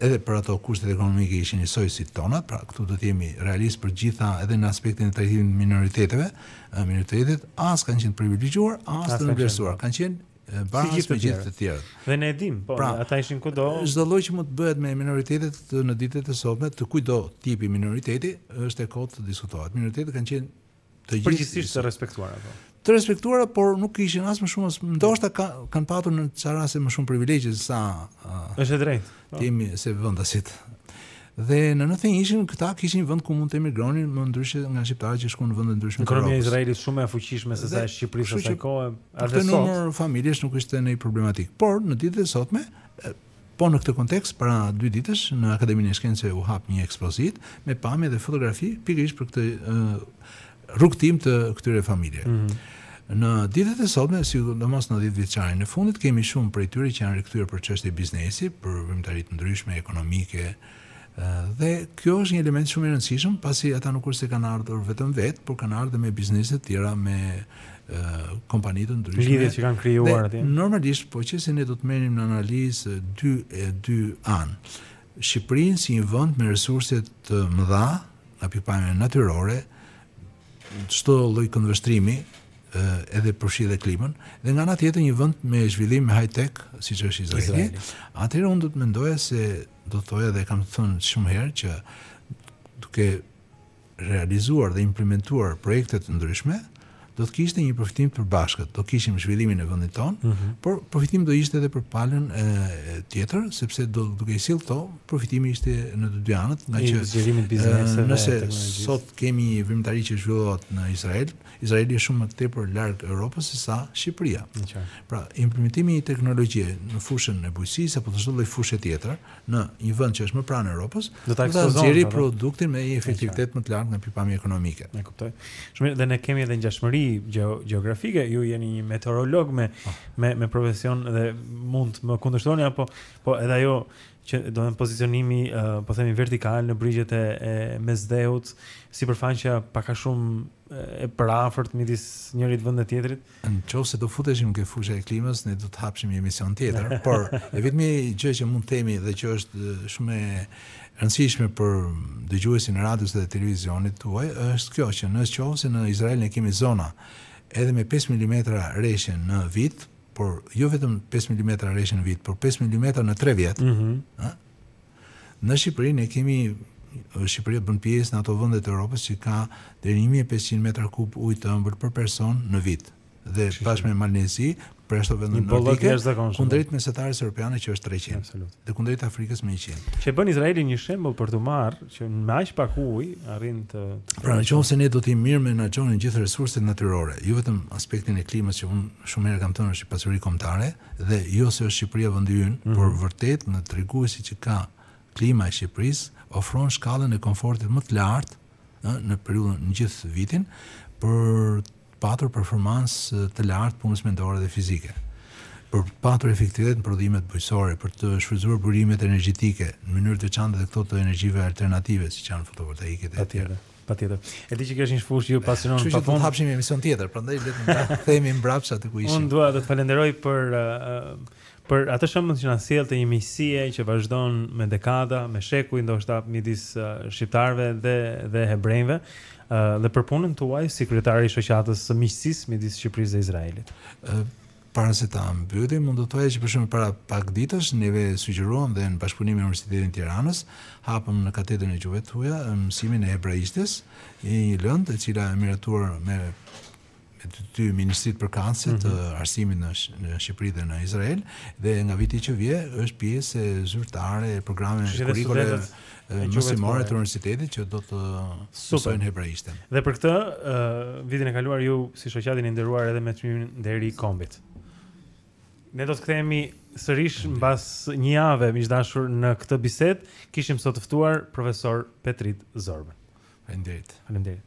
edhe për ato kushtet ekonomike ishin njësoj si tonat, pra këtu do të jemi realist për të gjitha edhe në aspektin e trajtimit të minoriteteve, minoritetet as kanë qenë të privilegjuar, as të vlerësuar, kanë qenë Para si të gjithë të tjerët. Dhe ne e dim, po, pra, ata ishin kudo. Çdo lojë që mund të bëhet me minoritetet të në ditët e sotme, të kujdo tipi minoriteti, është e kotë të diskutohet. Minoritetet kanë qenë të gjithë përgjithësisht të respektuara po. Të respektuara, por nuk kishin as më shumë, ndoshta ka, kanë patur në ca raste më shumë privilegje se sa uh, Është e drejtë. Po. Themi se vendasit. Dhe në në thënie ishin këta kishin vend ku mund të emigronin më ndryshe nga shqiptarët që shkuan në vende të ndryshme të Evropës. Ekonomia e Izraelit shumë më e fuqishme se sa e Shqipërisë të asaj kohe. Për këtë numër familjesh nuk ishte ndonjë problematikë. Por në ditët e sotme, po në këtë kontekst para dy ditësh në Akademinë e Shkencave u hap një ekspozitë me pamje dhe fotografi pikërisht për këtë rrugëtim të këtyre familjeve. Mm -hmm. Në ditët e sotme, sidomos në dhjetëvjeçarin e fundit, kemi shumë prej tyre që janë rikthyer për çështje biznesi, për veprimtari të ndryshme, ekonomike, dhe kjo është një element shumë i rëndësishëm, pasi ata nuk është se kanë ardhur vetëm vetë, por kanë ardhur me biznese të tjera, me kompani të ndryshme. Lidhje që kanë krijuar atje. Normalisht po qe se ne do të merrim në analizë dy, dy anë. Shqipërinë si një vend me resurse të mëdha nga pikëpamja natyrore, çdo lloj këndvështrimi, edhe përfshi dhe klimën, dhe nga ana tjetër një vend me zhvillim me high tech, siç është Izraeli, atëherë unë do të mendoja se do të thoja dhe kam thënë shumë herë që duke realizuar dhe implementuar projekte të ndryshme, do të kishte një përfitim të përbashkët. Do kishim zhvillimin e vendit tonë, mm -hmm. por përfitim do ishte edhe për palën tjetër, sepse do duke i sill këto, përfitimi ishte në të dy anët, ngaqë zhvillimi i bizneseve në qoftë se sot kemi një veprimtari që zhvillohet në Izrael, Izraeli është shumë më tepër larg Europës se sa Shqipëria. Pra, implementimi i teknologjisë në fushën e bujqësisë apo të çdo lloj fushe tjetër, në një vend që është më pranë Europës, do ta nxirrte po. produktin me një efektivitet më të lartë nga pikëpamja ekonomike. E kuptoj. Shumë dhe ne kemi edhe ngjashmëri gjeografike, ju jeni një meteorolog me oh. me me profesion dhe mund të më kundërshtoni apo po edhe ajo që do të thotë pozicionimi uh, po themi vertikal në brigjet e, e Mesdheut, sipërfaqja pak a shumë e përafërt midis njërit vend e tjetrit. Në qoftë se do futeshim ke fusha e klimës, ne do të hapshim një emision tjetër, por e vetmja gjë që mund të themi dhe që është shumë e rëndësishme për dëgjuesin e radios dhe televizionit tuaj është kjo që në qoftë se në Izrael ne kemi zona edhe me 5 mm reshje në vit, por jo vetëm 5 mm reshje në vit, por 5 mm në 3 vjet, ëh, mm -hmm. Në Shqipëri ne kemi, Shqipëria bën pjesë në ato vende të Europës që ka deri një mijë e pesëqind metra kub ujë të ëmbël për person në vit dhe bashkë me Malin e Zi, po ashtu vendet nordike, kundrejt po. mesatares europiane që është 300. Absolut. Dhe kundrejt Afrikës me 100. Që e bën Izraelin një shembull për të marrë që me aq pak ujë arrin të, të Pra në qoftë se ne do t'i mirëmenaxhonim gjithë resurset natyrore, jo vetëm aspektin e klimës që unë shumë herë kam thënë është pasuri kombëtare, Dhe jo se është Shqipëria vendi ynë, por vërtet në treguesit që ka klima e Shqipërisë, ofron shkallën e komfortit më të lartë, ë, në periudhën, në gjithë vitin, për të patur performancë të lartë punës mendore dhe fizike. Për të patur efektivitet në prodhimet bujqësore, për të shfrytëzuar burimet energjetike, në mënyrë të veçantë edhe këto të energjive alternative, siç janë fotovoltaiket etj. Patjetër. Patjetër. E di që kjo është një fushë që ju pasionon pa fund. Kështu që do të hapshim një emision tjetër, prandaj le të rikthehemi mbrapsht aty ku ishim. Unë dua të të falenderoj për për atë shëmbull që na sillte një miqësie që vazhdon me dekada, me shekuj ndoshta midis shqiptarëve dhe dhe hebrejve dhe për punën tuaj si kryetari i shoqatës së miqësisë midis Shqipërisë dhe Izraelit. Para se ta mbyllim, mund të thoja që për shembull para pak ditësh neve sugjeruam dhe në bashkëpunim me Universitetin e Tiranës hapëm në Katedrën e Gjuhëve të Huaja mësimin e hebraishtes, një lëndë e cila është miratuar me me të dy ministritë përkatëse të mhm. arsimit në në Shqipëri dhe në Izrael dhe nga viti që vjen është pjesë e zyrtare e programeve kurrikule mësimore të universitetit që do të mësojnë hebraishten. Dhe për këtë, vitin e kaluar ju si shoqatë jeni nderuar edhe me çmimin Nderi i Kombit. Ne do të kthehemi sërish mbas një jave miq të dashur në këtë bisedë. Kishim sot të ftuar profesor Petrit Zorbën. Faleminderit. Faleminderit.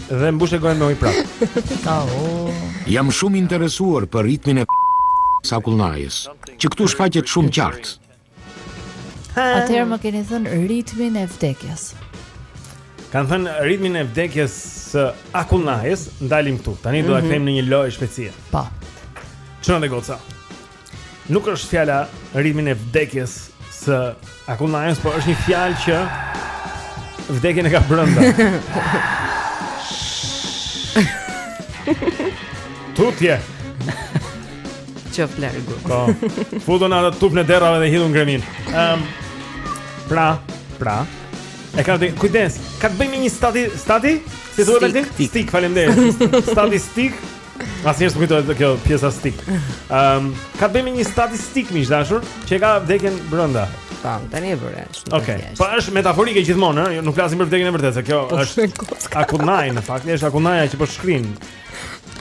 dhe mbushe gojën me ujë prapë. Jam shumë i interesuar për ritmin e kësaj akullnaje, që këtu shfaqet shumë qartë. Atëherë më keni thënë ritmin e vdekjes. Kanë thënë ritmin e vdekjes së akullnajës, ndalim këtu. Tani do ta mhm. kthejmë në një lojë speciale. Po. Çuna dhe goca. Nuk është fjala ritmin e vdekjes së akullnajës, por është një fjalë që vdekjen e ka brenda. Tutje. Qoftë larg. Po. Futu në atë tufën e derrave dhe hidhu në greminë. Ehm. Um, pra, pra. E ka të kujdes. Ka të bëjë me një stati, stati? Si thuhet atë? Stik, faleminderit. Statistik. Asë njështë përkujtoj të kjo pjesa stik um, Ka të bëjë me një statistikë miq të dashur Që e ka vdekjen brenda Po, të një bërë është Ok, po është metaforike gjithmonë, jo, nuk flasim për vdekjen e vërtetë, se kjo po, është Akullnajë në fakt, është akullnaja që po shkrin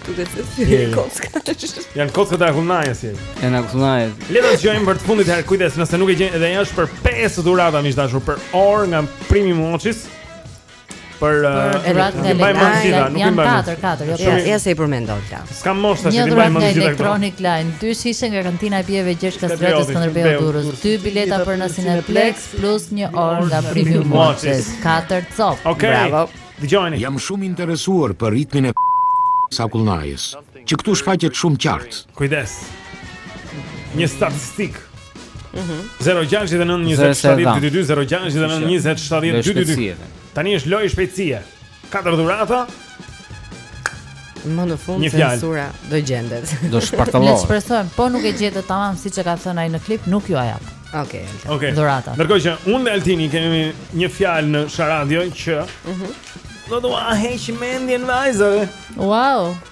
Këtu e të të kocka Janë kocka të akullnajës si Janë akullnaja Le ta dëgjojmë për të fundit herë kujdes nëse nuk e gjeni Edhe një është për 5 dhurata miq të dashur për orë nga Premium Watches Për Erat uh, dhe Lena janë katër, katër, jo pesë. Ja se i përmend Olta. Ska mos tash i bëjmë me gjithë Electronic Line, dy shishe nga kantina e pijeve Gjergj Kastrioti Skënderbeu Durrës, dy bileta për në Cineplexx plus një orë nga Premium Watches, katër copë. Bravo. Dëgjojeni. Jam shumë i interesuar për ritmin e akullnajës, që këtu shfaqet shumë qartë. Kujdes. Një statistikë 0692070222 Tani është lojë shpejtësie Katër dhurata Më në fund një fjalë Një do gjendet Do shpartallohet Ne shpresojmë Po nuk e gjetët tamam Siç e ka thënë ai në klip Nuk jua jap Ok, ok Dhurata Ndërkohë që unë dhe Altini Kemi një fjalë në Sharadio Që mm -hmm. Do t'ua heqë mendjen vajzave Wow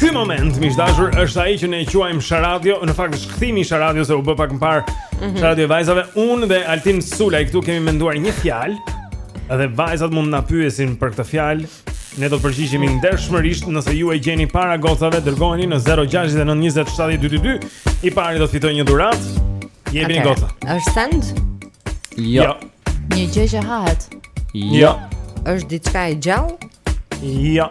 Ky moment, miq të dashur, është ai që ne e quajmë Sharadio Në fakt, është kthimi i Sharadio se u bë pak më parë mm -hmm. Sharadio e vajzave Unë dhe Altin Sulaj këtu kemi menduar një fjalë Edhe vajzat mund të na pyesin për këtë fjalë Ne do të përgjigjemi ndershmërisht nëse ju e gjeni para gocave, dërgojeni në 0692070222. I pari do të fitojë një dhuratë. Jepini okay. goca. Është send? Jo. jo. Një gjë që hahet? Jo. Është diçka e gjallë? Jo.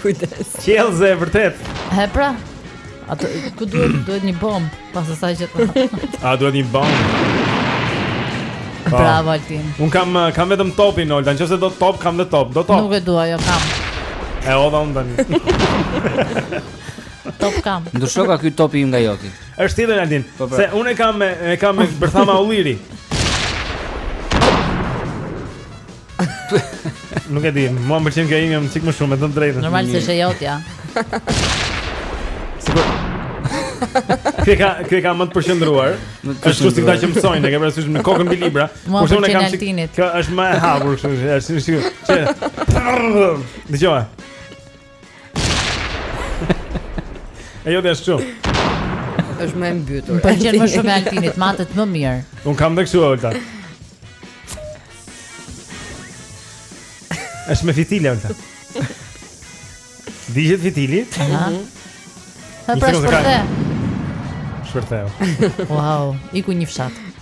Kujdes. Qelqe e vërtetë. E pra. Atë ku duhet duhet një bombë pas asaj që të. A duhet një bombë? Bravo Altin. Unë kam eh, kam vetëm topin Olta, nëse do top kam dhe top, do top. Nuk e dua, jo kam. E hodha unë tani. Top kam. Ndryshoka ky topi im nga joti. Është tjetër Altin. Po, po. Se unë e kam me e kam me bërthama ulliri. Nuk e di, mua më pëlqen kjo imja një çikë më shumë, me thënë të drejtën. Normal se është jotja. Sigur. Kë ka kë ka më të përqendruar? Është si këta që mësojnë, e ke parasysh me kokën mbi libra. Por unë kam Altinit. Kjo është më e hapur, kështu që është sigur. Dëgjoje. E jotja është. Është më e mbytur. Më pëlqen më shumë e Altinit, matet më mirë. Unë kam dhe një kështu Olta. Është me fitil Olta. Digjet fitili? Aha. Mhm. Ha pra shpërthe. Shpërthe. Wow, iku një fshat.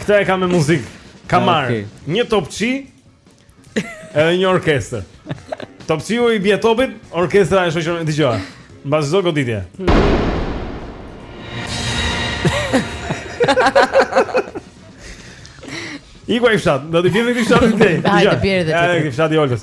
Këtë e ka me muzikë. Ka marrë një topçi edhe një orkestër. Topçiu i bie topit, orkestra e shoqëron nga një herë. Mbas çdo goditje. Igor i fshat, do të bjerë ti fshat ti. Ai të bjerë ti. Ai të fshat i olës.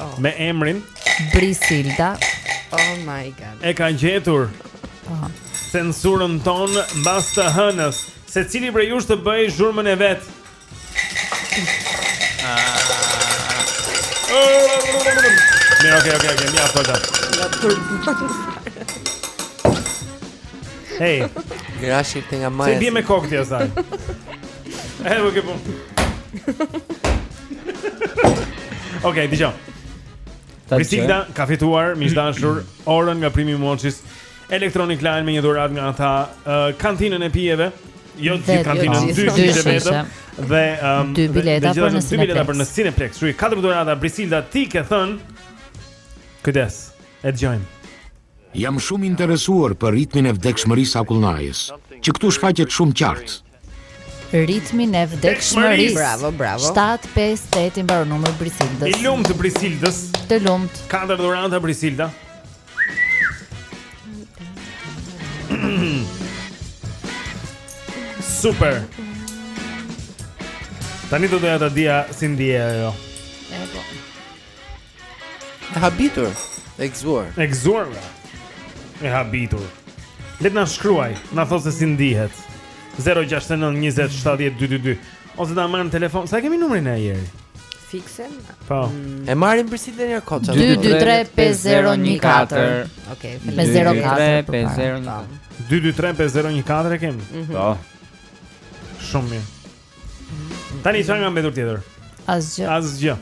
oh. me emrin Brisilda. Oh my god. E ka gjetur. Oh. Censurën tonë mbas të hënës. Secili prej jush të bëjë zhurmën e vet. Ah. Mirë, okay, okay, okay, mjaft ata. Hey. Grashi ti nga më. Se bie me kokë ti asaj. Evo ke pun. Okej, okay, dëgjoj. Brisilda ka fituar miq të dashur orën nga Primi Mochis Electronic Line me një dhuratë nga ata uh, kantinën e pijeve. Jo dy kantinën, jo, dy shishe vetëm dhe um, dy bileta dhe, për në Cineplex. Dy bileta për në Cineplex. Shiko katër dhurata Brisilda ti ke thënë. Kujdes. E dëgjojmë. Jam shumë interesuar për ritmin e vdekshmërisë së akullnajës, që këtu shfaqet shumë qartë. Ritmin e vdekshmërisë. Bravo, bravo. 7 5 8 i mbaron numri Brisildës. I lumtë Brisildës. Të lumtë. Katër dhurata Brisilda. Super. Tani do doja ta dija si ndihet ajo. E habitur, e gëzuar. E gëzuar. E habitur. Le të na shkruaj, na thotë se si ndihet. 069 20 70 222 ose ta marrim telefon. Sa e kemi numrin e ajrit? Fiksin. Po. Mm. E marrim për si Daniel Koça. 2235014. Okej, 504. 2235014 kemi. Mhm. Po. Shumë mirë. Tani çfarë na ka mbetur tjetër? Asgjë. Asgjë.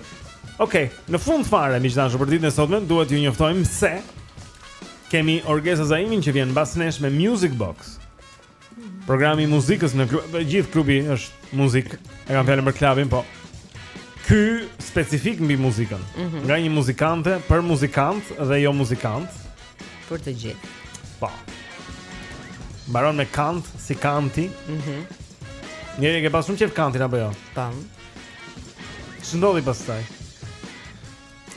Okej, okay, në fund fare miq të dashur për ditën e sotme duhet t'ju njoftojmë se kemi Orgesa Zaimin që vjen mbas nesh me Music Box. Programi i muzikës në klub, gjithë klubi është muzikë. E kam fjalën për klubin, po. Ky specifik mbi muzikën, mm -hmm. nga një muzikante për muzikantë dhe jo muzikantë. Për të gjithë. Po. Mbaron me Kant, si Kanti. Mhm. Mm Njëri që ka pasur qejf Kantin apo jo? Tam. Ç'ndodhi pastaj?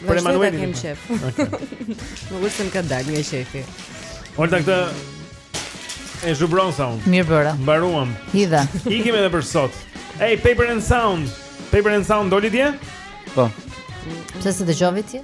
Për Emanuelin. Nuk e kam qejf. Okej. Nuk është ka dalë nga qejfi. Olta këtë e zhubros sa unë. Mirë bëra. Mbaruam. Hidha. Ikim edhe për sot. Hey, Paper and Sound. Paper and Sound doli dje? Po. Pse s'e dëgjove ti?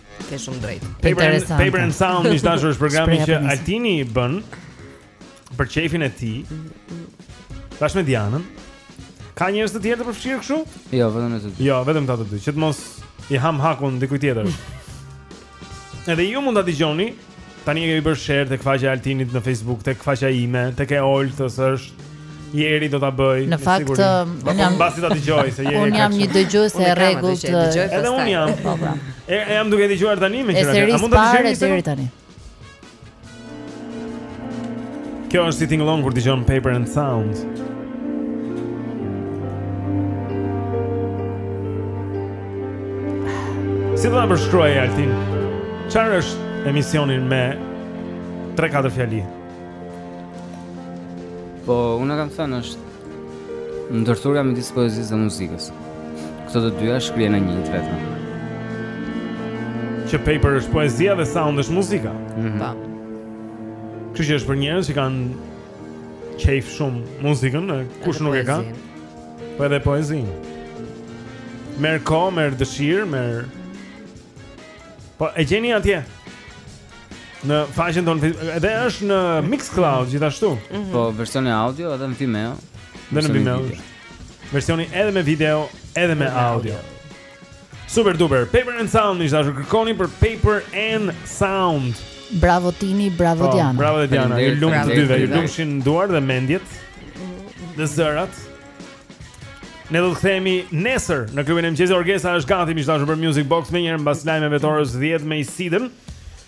Ke shumë drejtë. Paper, paper and Sound miq të dashur është programi që Altini bën për qejfin e tij. Tash me Dianën. Ka njerëz të tjerë të përfshirë kështu? Jo, vetëm të dy. Jo, vetëm ta të dy. Që të mos i hamë hakun dikujt tjetër. Edhe ju mund ta dëgjoni Tani kemi bërë share tek faqja e Altinit në Facebook, tek faqja ime, tek e Oltës është. Jeri do ta bëj. Në fakt, um, unë jam mbasi ta dëgjojë Jeri. Unë jam një dëgjuese e rregullt. Edhe unë jam. Po, po. E jam duke dëgjuar tani me qira. A mund ta dëgjoni deri tani? Kjo është sitting along kur dëgjon Paper and Sound. Si do ta përshkruaje Altin? Çfarë është emisioni me 3-4 fjali? Po, unë kam thënë është ndërthurja midis poezisë dhe muzikës. Këto të dyja shkrihen në një të vetme. Që paper është poezia dhe sound është muzika. Mhm. Mm po. Kështu që është për njerëz që kanë qejf shumë muzikën, kush nuk e ka? Po edhe poezinë. Merr kohë, merr dëshirë, merr Po e gjeni atje. Në faqen tonë edhe është në Mixcloud gjithashtu. Mm -hmm. Po versioni audio edhe në Vimeo. Dhe në Vimeo. Versioni edhe me video, edhe me audio. Super duper, Paper and Sound, miq të dashur kërkoni për Paper and Sound Bravo Tini, bravo po, Diana Bravo dhe Diana, ju lumtë të dyve, ju lumshin duart dhe mendjet Dhe zërat Ne do të kthehemi nesër në klubin e mëngjesit Orgesa është gati, miq të dashur për Music Box Menjëherë mbas lajmeve të orës 10 me Isidën